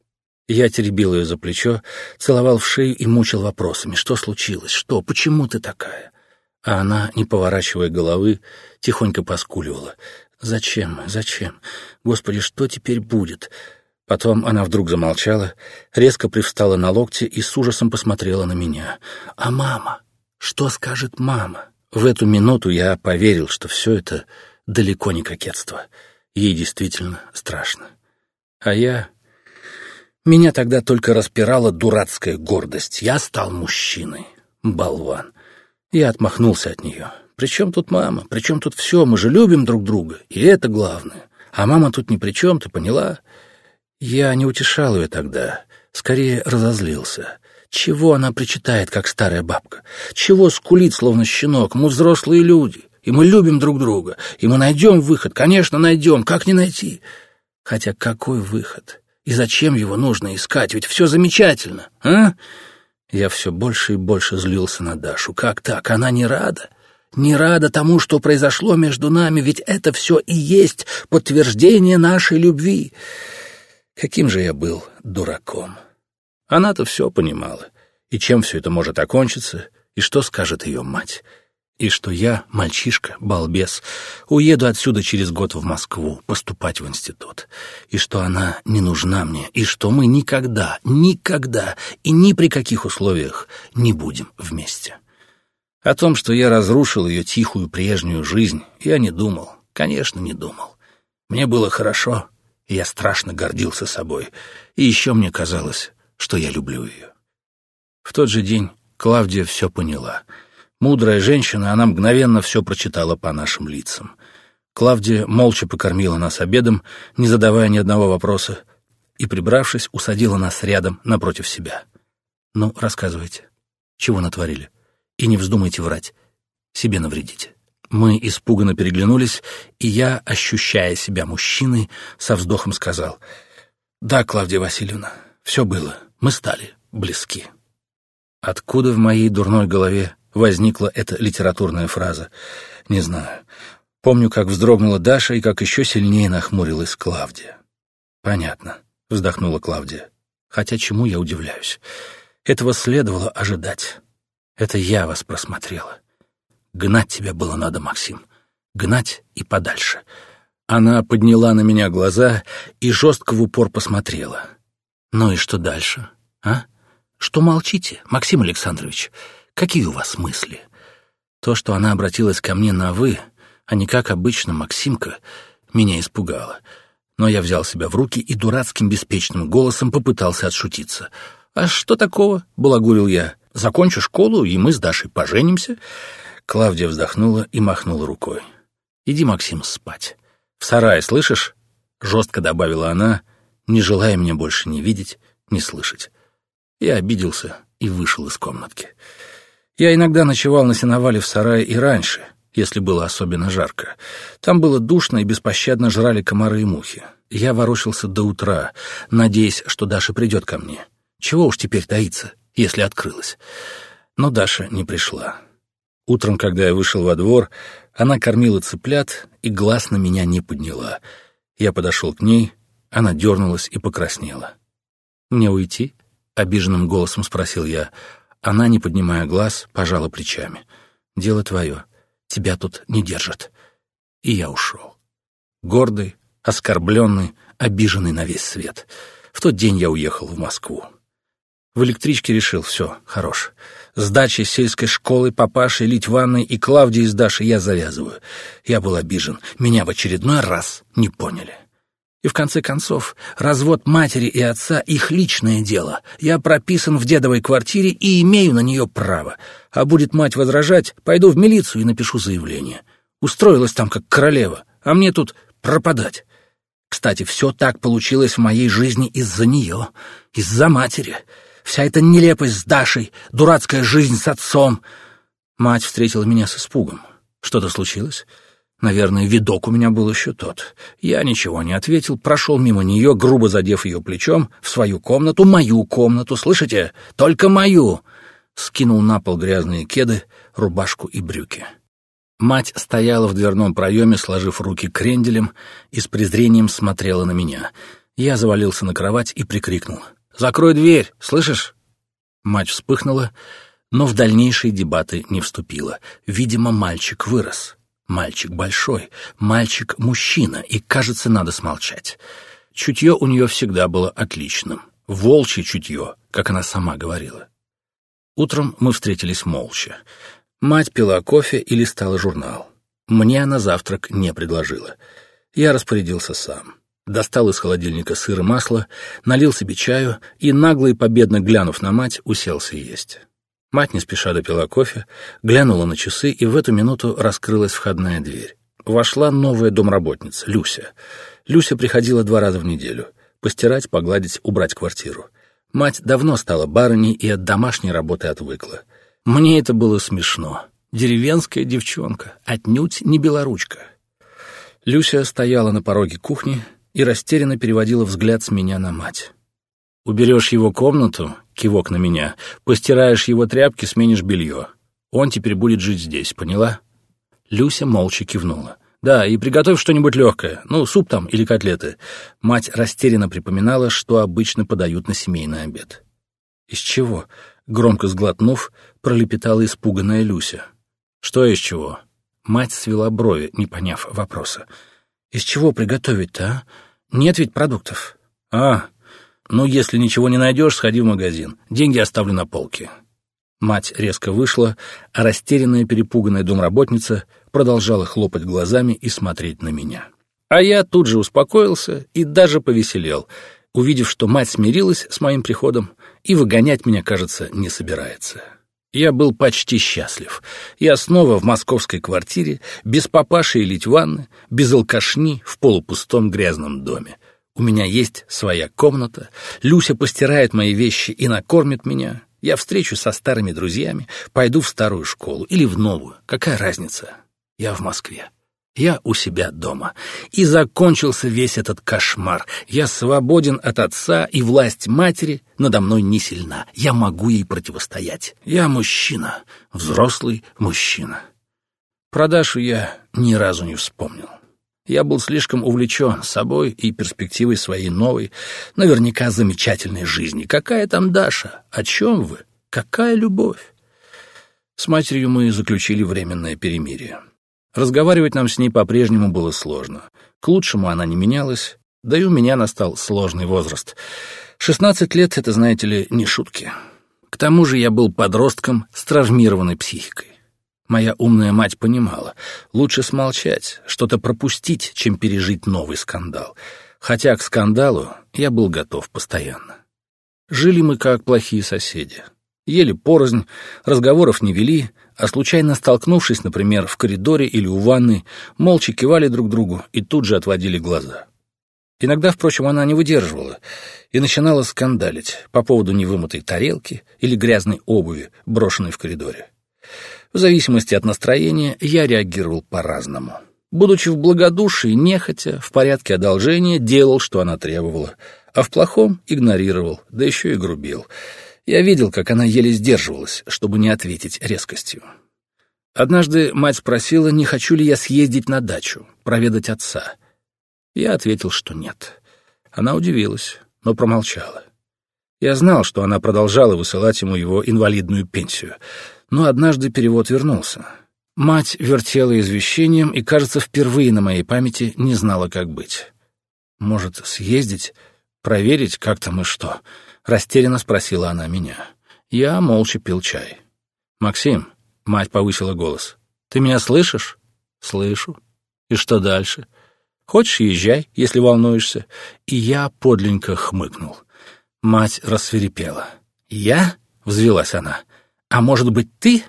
S1: Я теребил ее за плечо, целовал в шею и мучил вопросами. Что случилось? Что? Почему ты такая? А она, не поворачивая головы, тихонько поскуливала. «Зачем? Зачем? Господи, что теперь будет?» Потом она вдруг замолчала, резко привстала на локте и с ужасом посмотрела на меня. «А мама? Что скажет мама?» В эту минуту я поверил, что все это далеко не кокетство. Ей действительно страшно. А я меня тогда только распирала дурацкая гордость. Я стал мужчиной. Болван. Я отмахнулся от нее. Причем тут мама? Причем тут все? Мы же любим друг друга. И это главное. А мама тут ни при чем, ты поняла? Я не утешал ее тогда. Скорее разозлился. Чего она причитает, как старая бабка? Чего скулит, словно щенок? Мы взрослые люди, и мы любим друг друга, и мы найдем выход, конечно, найдем, как не найти? Хотя какой выход? И зачем его нужно искать? Ведь все замечательно, а? Я все больше и больше злился на Дашу. Как так? Она не рада? Не рада тому, что произошло между нами, ведь это все и есть подтверждение нашей любви. Каким же я был дураком. Она-то все понимала. И чем все это может окончиться, и что скажет ее мать и что я, мальчишка, балбес, уеду отсюда через год в Москву поступать в институт, и что она не нужна мне, и что мы никогда, никогда и ни при каких условиях не будем вместе. О том, что я разрушил ее тихую прежнюю жизнь, я не думал, конечно, не думал. Мне было хорошо, и я страшно гордился собой, и еще мне казалось, что я люблю ее. В тот же день Клавдия все поняла — Мудрая женщина, она мгновенно все прочитала по нашим лицам. Клавдия молча покормила нас обедом, не задавая ни одного вопроса, и, прибравшись, усадила нас рядом напротив себя. «Ну, рассказывайте, чего натворили? И не вздумайте врать, себе навредите». Мы испуганно переглянулись, и я, ощущая себя мужчиной, со вздохом сказал, «Да, Клавдия Васильевна, все было, мы стали близки». Откуда в моей дурной голове возникла эта литературная фраза. Не знаю. Помню, как вздрогнула Даша и как еще сильнее нахмурилась Клавдия. «Понятно», — вздохнула Клавдия. «Хотя чему я удивляюсь? Этого следовало ожидать. Это я вас просмотрела. Гнать тебя было надо, Максим. Гнать и подальше». Она подняла на меня глаза и жестко в упор посмотрела. «Ну и что дальше, а? Что молчите, Максим Александрович?» Какие у вас мысли? То, что она обратилась ко мне на «вы», а не как обычно Максимка, меня испугало. Но я взял себя в руки и дурацким беспечным голосом попытался отшутиться. «А что такого?» — балагурил я. «Закончу школу, и мы с Дашей поженимся». Клавдия вздохнула и махнула рукой. «Иди, Максим, спать. В сарае, слышишь?» — жестко добавила она, не желая меня больше ни видеть, ни слышать. Я обиделся и вышел из комнатки. Я иногда ночевал на сеновале в сарае и раньше, если было особенно жарко. Там было душно и беспощадно жрали комары и мухи. Я ворочался до утра, надеясь, что Даша придет ко мне. Чего уж теперь таиться, если открылась. Но Даша не пришла. Утром, когда я вышел во двор, она кормила цыплят и глаз на меня не подняла. Я подошел к ней, она дернулась и покраснела. «Мне уйти?» — обиженным голосом спросил я. Она, не поднимая глаз, пожала плечами. «Дело твое. Тебя тут не держат». И я ушел. Гордый, оскорбленный, обиженный на весь свет. В тот день я уехал в Москву. В электричке решил, все, хорош. С дачей сельской школы, папашей, Литванной и Клавдией с Дашей я завязываю. Я был обижен. Меня в очередной раз не поняли. И в конце концов, развод матери и отца — их личное дело. Я прописан в дедовой квартире и имею на нее право. А будет мать возражать, пойду в милицию и напишу заявление. Устроилась там как королева, а мне тут пропадать. Кстати, все так получилось в моей жизни из-за нее, из-за матери. Вся эта нелепость с Дашей, дурацкая жизнь с отцом. Мать встретила меня с испугом. Что-то случилось? Наверное, видок у меня был еще тот. Я ничего не ответил, прошел мимо нее, грубо задев ее плечом, в свою комнату, мою комнату, слышите? Только мою! Скинул на пол грязные кеды, рубашку и брюки. Мать стояла в дверном проеме, сложив руки кренделем, и с презрением смотрела на меня. Я завалился на кровать и прикрикнул. «Закрой дверь, слышишь?» Мать вспыхнула, но в дальнейшие дебаты не вступила. Видимо, мальчик вырос. Мальчик большой, мальчик-мужчина, и, кажется, надо смолчать. Чутье у нее всегда было отличным. Волчье чутье, как она сама говорила. Утром мы встретились молча. Мать пила кофе и листала журнал. Мне она завтрак не предложила. Я распорядился сам. Достал из холодильника сыр и масло, налил себе чаю и, нагло и победно глянув на мать, уселся есть. Мать не спеша допила кофе, глянула на часы, и в эту минуту раскрылась входная дверь. Вошла новая домработница, Люся. Люся приходила два раза в неделю. Постирать, погладить, убрать квартиру. Мать давно стала барыней и от домашней работы отвыкла. Мне это было смешно. Деревенская девчонка, отнюдь не белоручка. Люся стояла на пороге кухни и растерянно переводила взгляд с меня на мать. Уберешь его комнату, кивок на меня, постираешь его тряпки, сменишь белье. Он теперь будет жить здесь, поняла? Люся молча кивнула. «Да, и приготовь что-нибудь легкое, ну, суп там или котлеты». Мать растерянно припоминала, что обычно подают на семейный обед. «Из чего?» — громко сглотнув, пролепетала испуганная Люся. «Что из чего?» Мать свела брови, не поняв вопроса. «Из чего приготовить-то, а? Нет ведь продуктов». «А, «Ну, если ничего не найдешь, сходи в магазин. Деньги оставлю на полке». Мать резко вышла, а растерянная, перепуганная домработница продолжала хлопать глазами и смотреть на меня. А я тут же успокоился и даже повеселел, увидев, что мать смирилась с моим приходом и выгонять меня, кажется, не собирается. Я был почти счастлив. Я снова в московской квартире, без папаши и лить ванны, без алкашни, в полупустом грязном доме. У меня есть своя комната, Люся постирает мои вещи и накормит меня. Я встречусь со старыми друзьями, пойду в старую школу или в новую. Какая разница? Я в Москве. Я у себя дома. И закончился весь этот кошмар. Я свободен от отца, и власть матери надо мной не сильна. Я могу ей противостоять. Я мужчина, взрослый мужчина. Про Дашу я ни разу не вспомнил. Я был слишком увлечен собой и перспективой своей новой, наверняка замечательной жизни. Какая там Даша? О чем вы? Какая любовь? С матерью мы заключили временное перемирие. Разговаривать нам с ней по-прежнему было сложно. К лучшему она не менялась, да и у меня настал сложный возраст. Шестнадцать лет — это, знаете ли, не шутки. К тому же я был подростком с травмированной психикой. Моя умная мать понимала, лучше смолчать, что-то пропустить, чем пережить новый скандал. Хотя к скандалу я был готов постоянно. Жили мы как плохие соседи. Ели порознь, разговоров не вели, а случайно столкнувшись, например, в коридоре или у ванны, молча кивали друг другу и тут же отводили глаза. Иногда, впрочем, она не выдерживала и начинала скандалить по поводу невымытой тарелки или грязной обуви, брошенной в коридоре. В зависимости от настроения я реагировал по-разному. Будучи в благодушии, нехотя, в порядке одолжения, делал, что она требовала, а в плохом игнорировал, да еще и грубил. Я видел, как она еле сдерживалась, чтобы не ответить резкостью. Однажды мать спросила, не хочу ли я съездить на дачу, проведать отца. Я ответил, что нет. Она удивилась, но промолчала. Я знал, что она продолжала высылать ему его инвалидную пенсию, но однажды перевод вернулся. Мать вертела извещением и, кажется, впервые на моей памяти не знала, как быть. «Может, съездить, проверить, как там и что?» — растерянно спросила она меня. Я молча пил чай. «Максим», — мать повысила голос, — «ты меня слышишь?» «Слышу. И что дальше?» «Хочешь, езжай, если волнуешься». И я подленько хмыкнул. Мать рассверепела. «Я?» — взвелась она. «А может быть, ты?»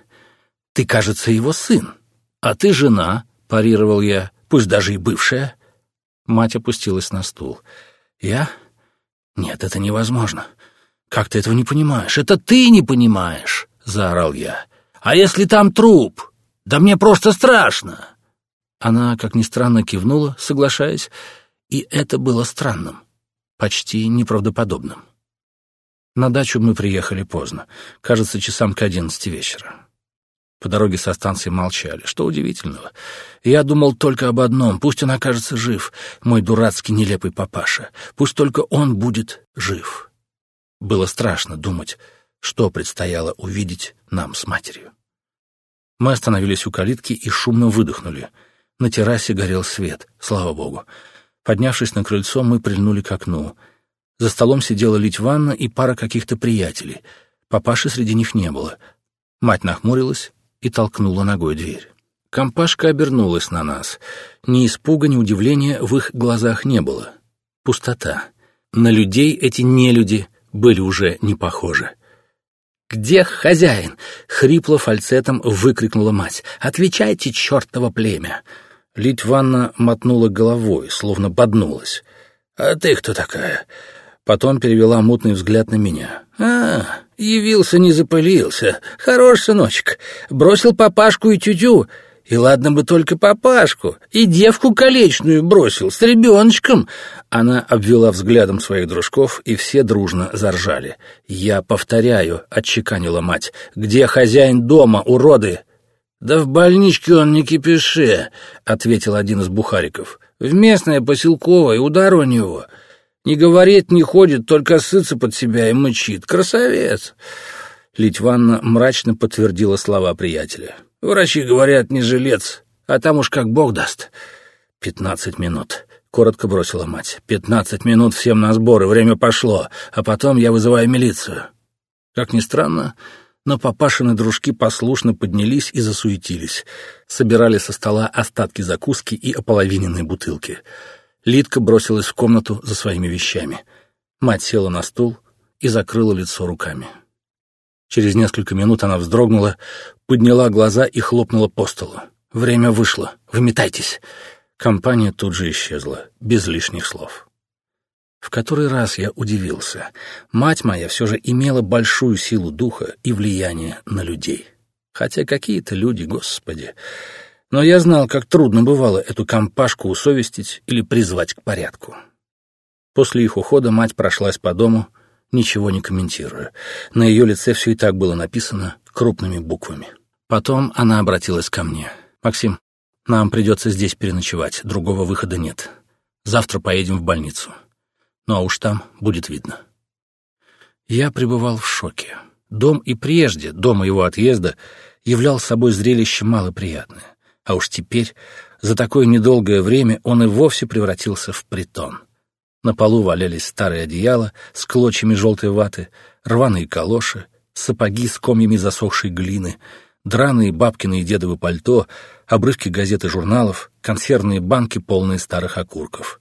S1: Ты, кажется, его сын. А ты жена, парировал я, пусть даже и бывшая. Мать опустилась на стул. Я? Нет, это невозможно. Как ты этого не понимаешь? Это ты не понимаешь, заорал я. А если там труп? Да мне просто страшно. Она, как ни странно, кивнула, соглашаясь, и это было странным, почти неправдоподобным. На дачу мы приехали поздно, кажется, часам к одиннадцати вечера. По дороге со станции молчали. Что удивительного? Я думал только об одном. Пусть он окажется жив, мой дурацкий нелепый папаша. Пусть только он будет жив. Было страшно думать, что предстояло увидеть нам с матерью. Мы остановились у калитки и шумно выдохнули. На террасе горел свет, слава богу. Поднявшись на крыльцо, мы прильнули к окну. За столом сидела Лить Ванна и пара каких-то приятелей. Папаши среди них не было. Мать нахмурилась, и толкнула ногой дверь. Компашка обернулась на нас. Ни испуга, ни удивления в их глазах не было. Пустота. На людей эти нелюди были уже не похожи. «Где хозяин?» — хрипло фальцетом выкрикнула мать. «Отвечайте, чертово племя!» Литванна мотнула головой, словно боднулась. «А ты кто такая?» Потом перевела мутный взгляд на меня. «А, явился, не запылился. Хорош, сыночек. Бросил папашку и тютю. И ладно бы только папашку. И девку колечную бросил, с ребеночком». Она обвела взглядом своих дружков, и все дружно заржали. «Я повторяю», — отчеканила мать. «Где хозяин дома, уроды?» «Да в больничке он не кипише», — ответил один из бухариков. «В местное поселковое, удар у него». Не говорит, не ходит, только сытся под себя и мычит. Красавец!» Литванна мрачно подтвердила слова приятеля. «Врачи говорят, не жилец, а там уж как бог даст». «Пятнадцать минут», — коротко бросила мать. «Пятнадцать минут всем на сборы, время пошло, а потом я вызываю милицию». Как ни странно, но папашины дружки послушно поднялись и засуетились. Собирали со стола остатки закуски и ополовиненные бутылки — Лидка бросилась в комнату за своими вещами. Мать села на стул и закрыла лицо руками. Через несколько минут она вздрогнула, подняла глаза и хлопнула по столу. «Время вышло. Выметайтесь!» Компания тут же исчезла, без лишних слов. В который раз я удивился. Мать моя все же имела большую силу духа и влияние на людей. Хотя какие-то люди, господи... Но я знал, как трудно бывало эту компашку усовестить или призвать к порядку. После их ухода мать прошлась по дому, ничего не комментируя. На ее лице все и так было написано крупными буквами. Потом она обратилась ко мне. «Максим, нам придется здесь переночевать, другого выхода нет. Завтра поедем в больницу. Ну а уж там будет видно». Я пребывал в шоке. Дом и прежде, до моего отъезда, являл собой зрелище малоприятное. А уж теперь, за такое недолгое время, он и вовсе превратился в притон. На полу валялись старые одеяла с клочьями желтой ваты, рваные калоши, сапоги с комьями засохшей глины, драные бабкины и дедовы пальто, обрывки газет и журналов, консервные банки, полные старых окурков.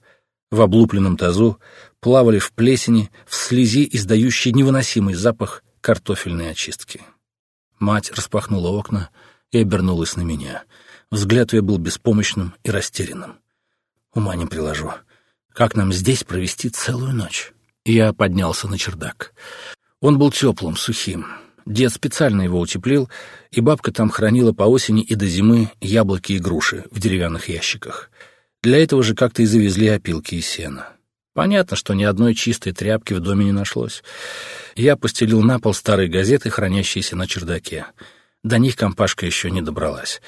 S1: В облупленном тазу плавали в плесени, в слези, издающей невыносимый запах картофельной очистки. Мать распахнула окна и обернулась на меня — Взгляд ее был беспомощным и растерянным. Ума не приложу. Как нам здесь провести целую ночь? Я поднялся на чердак. Он был теплым, сухим. Дед специально его утеплил, и бабка там хранила по осени и до зимы яблоки и груши в деревянных ящиках. Для этого же как-то и завезли опилки и сена. Понятно, что ни одной чистой тряпки в доме не нашлось. Я постелил на пол старые газеты, хранящиеся на чердаке. До них компашка еще не добралась.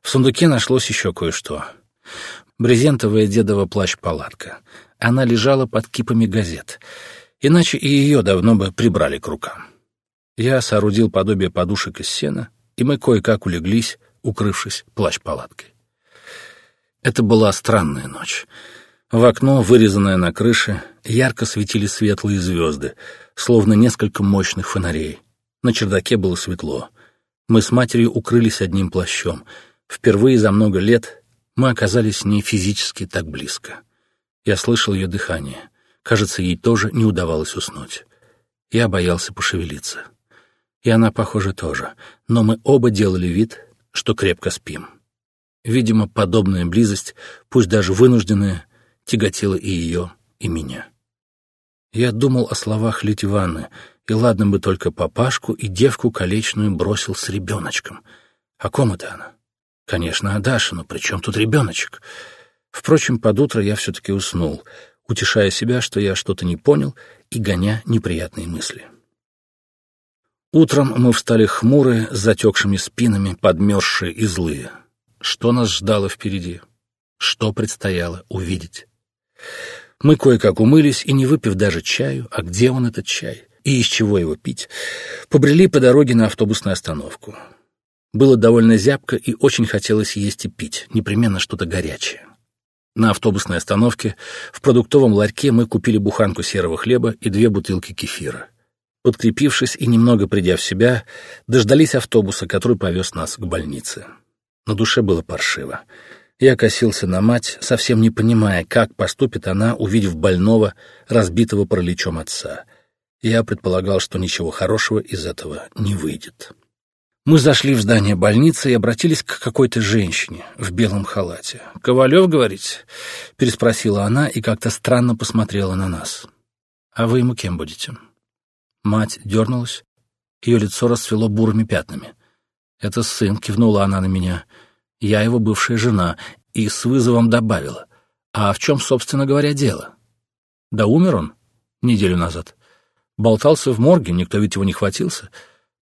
S1: В сундуке нашлось еще кое-что. Брезентовая дедова плащ-палатка. Она лежала под кипами газет. Иначе и ее давно бы прибрали к рукам. Я соорудил подобие подушек из сена, и мы кое-как улеглись, укрывшись плащ-палаткой. Это была странная ночь. В окно, вырезанное на крыше, ярко светили светлые звезды, словно несколько мощных фонарей. На чердаке было светло. Мы с матерью укрылись одним плащом. Впервые за много лет мы оказались не физически так близко. Я слышал ее дыхание. Кажется, ей тоже не удавалось уснуть. Я боялся пошевелиться. И она, похоже, тоже. Но мы оба делали вид, что крепко спим. Видимо, подобная близость, пусть даже вынужденная, тяготила и ее, и меня. Я думал о словах Литиваны, и ладно бы только папашку и девку колечную бросил с ребеночком. О ком это она? Конечно, о Даше, но при чем тут ребеночек? Впрочем, под утро я все-таки уснул, утешая себя, что я что-то не понял, и гоня неприятные мысли. Утром мы встали хмурые, с затекшими спинами, подмерзшие и злые. Что нас ждало впереди? Что предстояло увидеть? Мы кое-как умылись и, не выпив даже чаю, а где он этот чай, и из чего его пить, побрели по дороге на автобусную остановку. Было довольно зябко и очень хотелось есть и пить, непременно что-то горячее. На автобусной остановке в продуктовом ларьке мы купили буханку серого хлеба и две бутылки кефира. Подкрепившись и немного придя в себя, дождались автобуса, который повез нас к больнице. На душе было паршиво. Я косился на мать, совсем не понимая, как поступит она, увидев больного, разбитого параличом отца. Я предполагал, что ничего хорошего из этого не выйдет. Мы зашли в здание больницы и обратились к какой-то женщине в белом халате. «Ковалев, говорите?» — переспросила она и как-то странно посмотрела на нас. «А вы ему кем будете?» Мать дернулась, ее лицо расцвело бурыми пятнами. «Это сын», — кивнула она на меня, — я его бывшая жена, и с вызовом добавила. А в чем, собственно говоря, дело? Да умер он неделю назад. Болтался в морге, никто ведь его не хватился.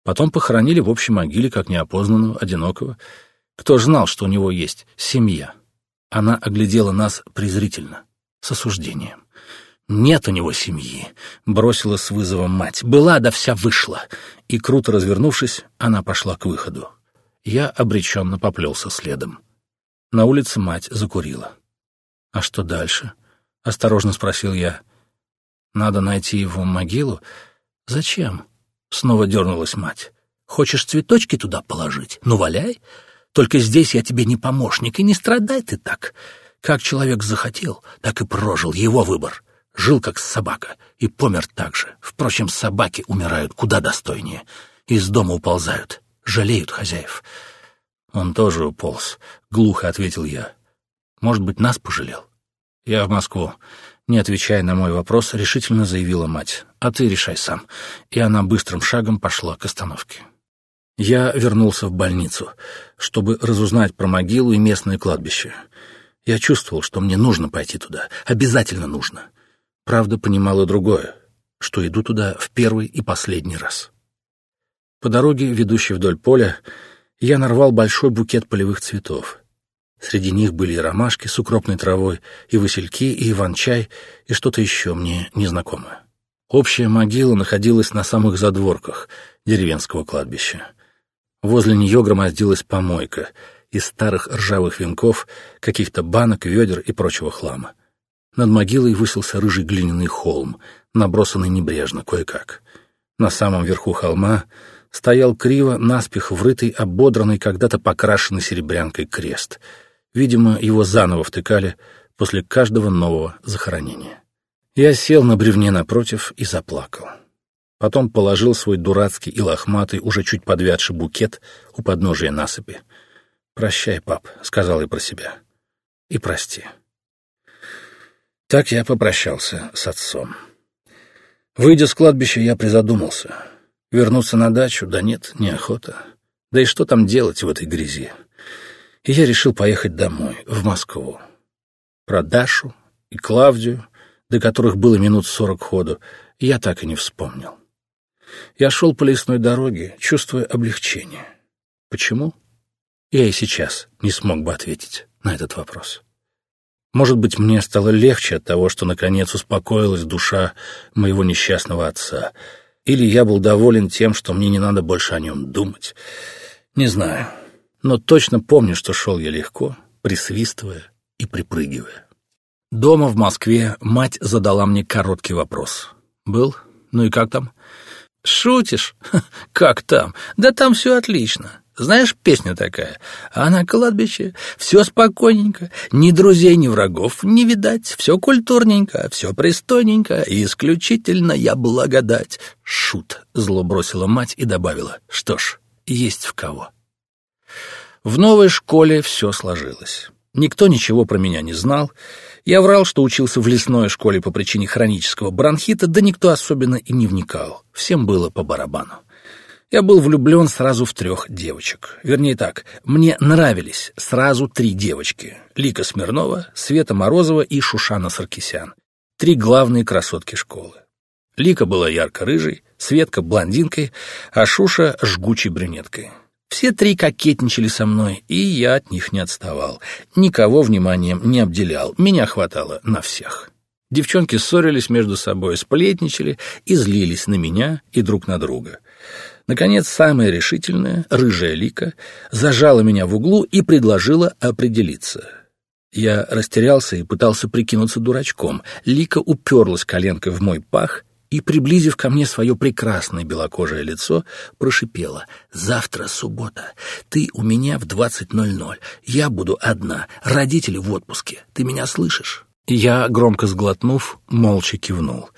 S1: Потом похоронили в общей могиле, как неопознанного, одинокого. Кто ж знал, что у него есть семья? Она оглядела нас презрительно, с осуждением. «Нет у него семьи», — бросила с вызовом мать. «Была, да вся вышла». И, круто развернувшись, она пошла к выходу. Я обреченно поплелся следом. На улице мать закурила. «А что дальше?» — осторожно спросил я. «Надо найти его могилу? Зачем?» — снова дернулась мать. «Хочешь цветочки туда положить? Ну, валяй. Только здесь я тебе не помощник, и не страдай ты так. Как человек захотел, так и прожил его выбор. Жил как собака и помер так же. Впрочем, собаки умирают куда достойнее. Из дома уползают жалеют хозяев. Он тоже уполз, глухо ответил я. Может быть, нас пожалел? Я в Москву. Не отвечая на мой вопрос, решительно заявила мать. А ты решай сам. И она быстрым шагом пошла к остановке. Я вернулся в больницу, чтобы разузнать про могилу и местное кладбище. Я чувствовал, что мне нужно пойти туда. Обязательно нужно. Правда, понимал и другое, что иду туда в первый и последний раз. По дороге, ведущей вдоль поля, я нарвал большой букет полевых цветов. Среди них были и ромашки с укропной травой, и васильки, и иван-чай, и что-то еще мне незнакомое. Общая могила находилась на самых задворках деревенского кладбища. Возле нее громоздилась помойка из старых ржавых венков, каких-то банок, ведер и прочего хлама. Над могилой высился рыжий глиняный холм, набросанный небрежно, кое-как. На самом верху холма стоял криво, наспех врытый, ободранный, когда-то покрашенный серебрянкой крест. Видимо, его заново втыкали после каждого нового захоронения. Я сел на бревне напротив и заплакал. Потом положил свой дурацкий и лохматый, уже чуть подвядший букет у подножия насыпи. «Прощай, пап», — сказал я про себя. «И прости». Так я попрощался с отцом. Выйдя с кладбища, я призадумался — Вернуться на дачу? Да нет, неохота. Да и что там делать в этой грязи? И я решил поехать домой, в Москву. Про Дашу и Клавдию, до которых было минут сорок ходу, я так и не вспомнил. Я шел по лесной дороге, чувствуя облегчение. Почему? Я и сейчас не смог бы ответить на этот вопрос. Может быть, мне стало легче от того, что наконец успокоилась душа моего несчастного отца. Или я был доволен тем, что мне не надо больше о нем думать. Не знаю. Но точно помню, что шел я легко, присвистывая и припрыгивая. Дома в Москве мать задала мне короткий вопрос. «Был? Ну и как там?» «Шутишь? Как там? Да там все отлично. Знаешь, песня такая. А на кладбище все спокойненько, ни друзей, ни врагов не видать, все культурненько, все пристойненько, и исключительно я благодать. Шут, зло бросила мать и добавила. Что ж, есть в кого. В новой школе все сложилось. Никто ничего про меня не знал. Я врал, что учился в лесной школе по причине хронического бронхита, да никто особенно и не вникал. Всем было по барабану. Я был влюблен сразу в трех девочек. Вернее так, мне нравились сразу три девочки. Лика Смирнова, Света Морозова и Шушана Саркисян. Три главные красотки школы. Лика была ярко-рыжей, Светка — блондинкой, а Шуша — жгучей брюнеткой. Все три кокетничали со мной, и я от них не отставал. Никого вниманием не обделял, меня хватало на всех. Девчонки ссорились между собой, сплетничали и злились на меня и друг на друга. Наконец, самая решительная, рыжая Лика, зажала меня в углу и предложила определиться. Я растерялся и пытался прикинуться дурачком. Лика уперлась коленкой в мой пах и, приблизив ко мне свое прекрасное белокожее лицо, прошипела. «Завтра суббота. Ты у меня в двадцать ноль ноль. Я буду одна. Родители в отпуске. Ты меня слышишь?» Я, громко сглотнув, молча кивнул.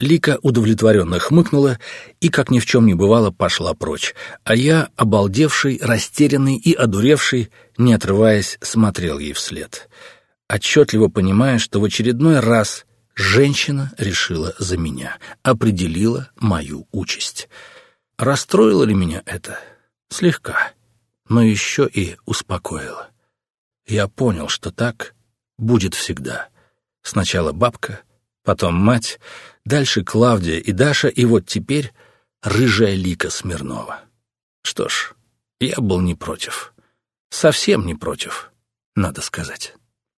S1: Лика удовлетворенно хмыкнула и, как ни в чем не бывало, пошла прочь, а я, обалдевший, растерянный и одуревший, не отрываясь, смотрел ей вслед, отчетливо понимая, что в очередной раз женщина решила за меня, определила мою участь. Расстроило ли меня это? Слегка, но еще и успокоило. Я понял, что так будет всегда. Сначала бабка, потом мать, дальше Клавдия и Даша, и вот теперь рыжая лика Смирнова. Что ж, я был не против. Совсем не против, надо сказать.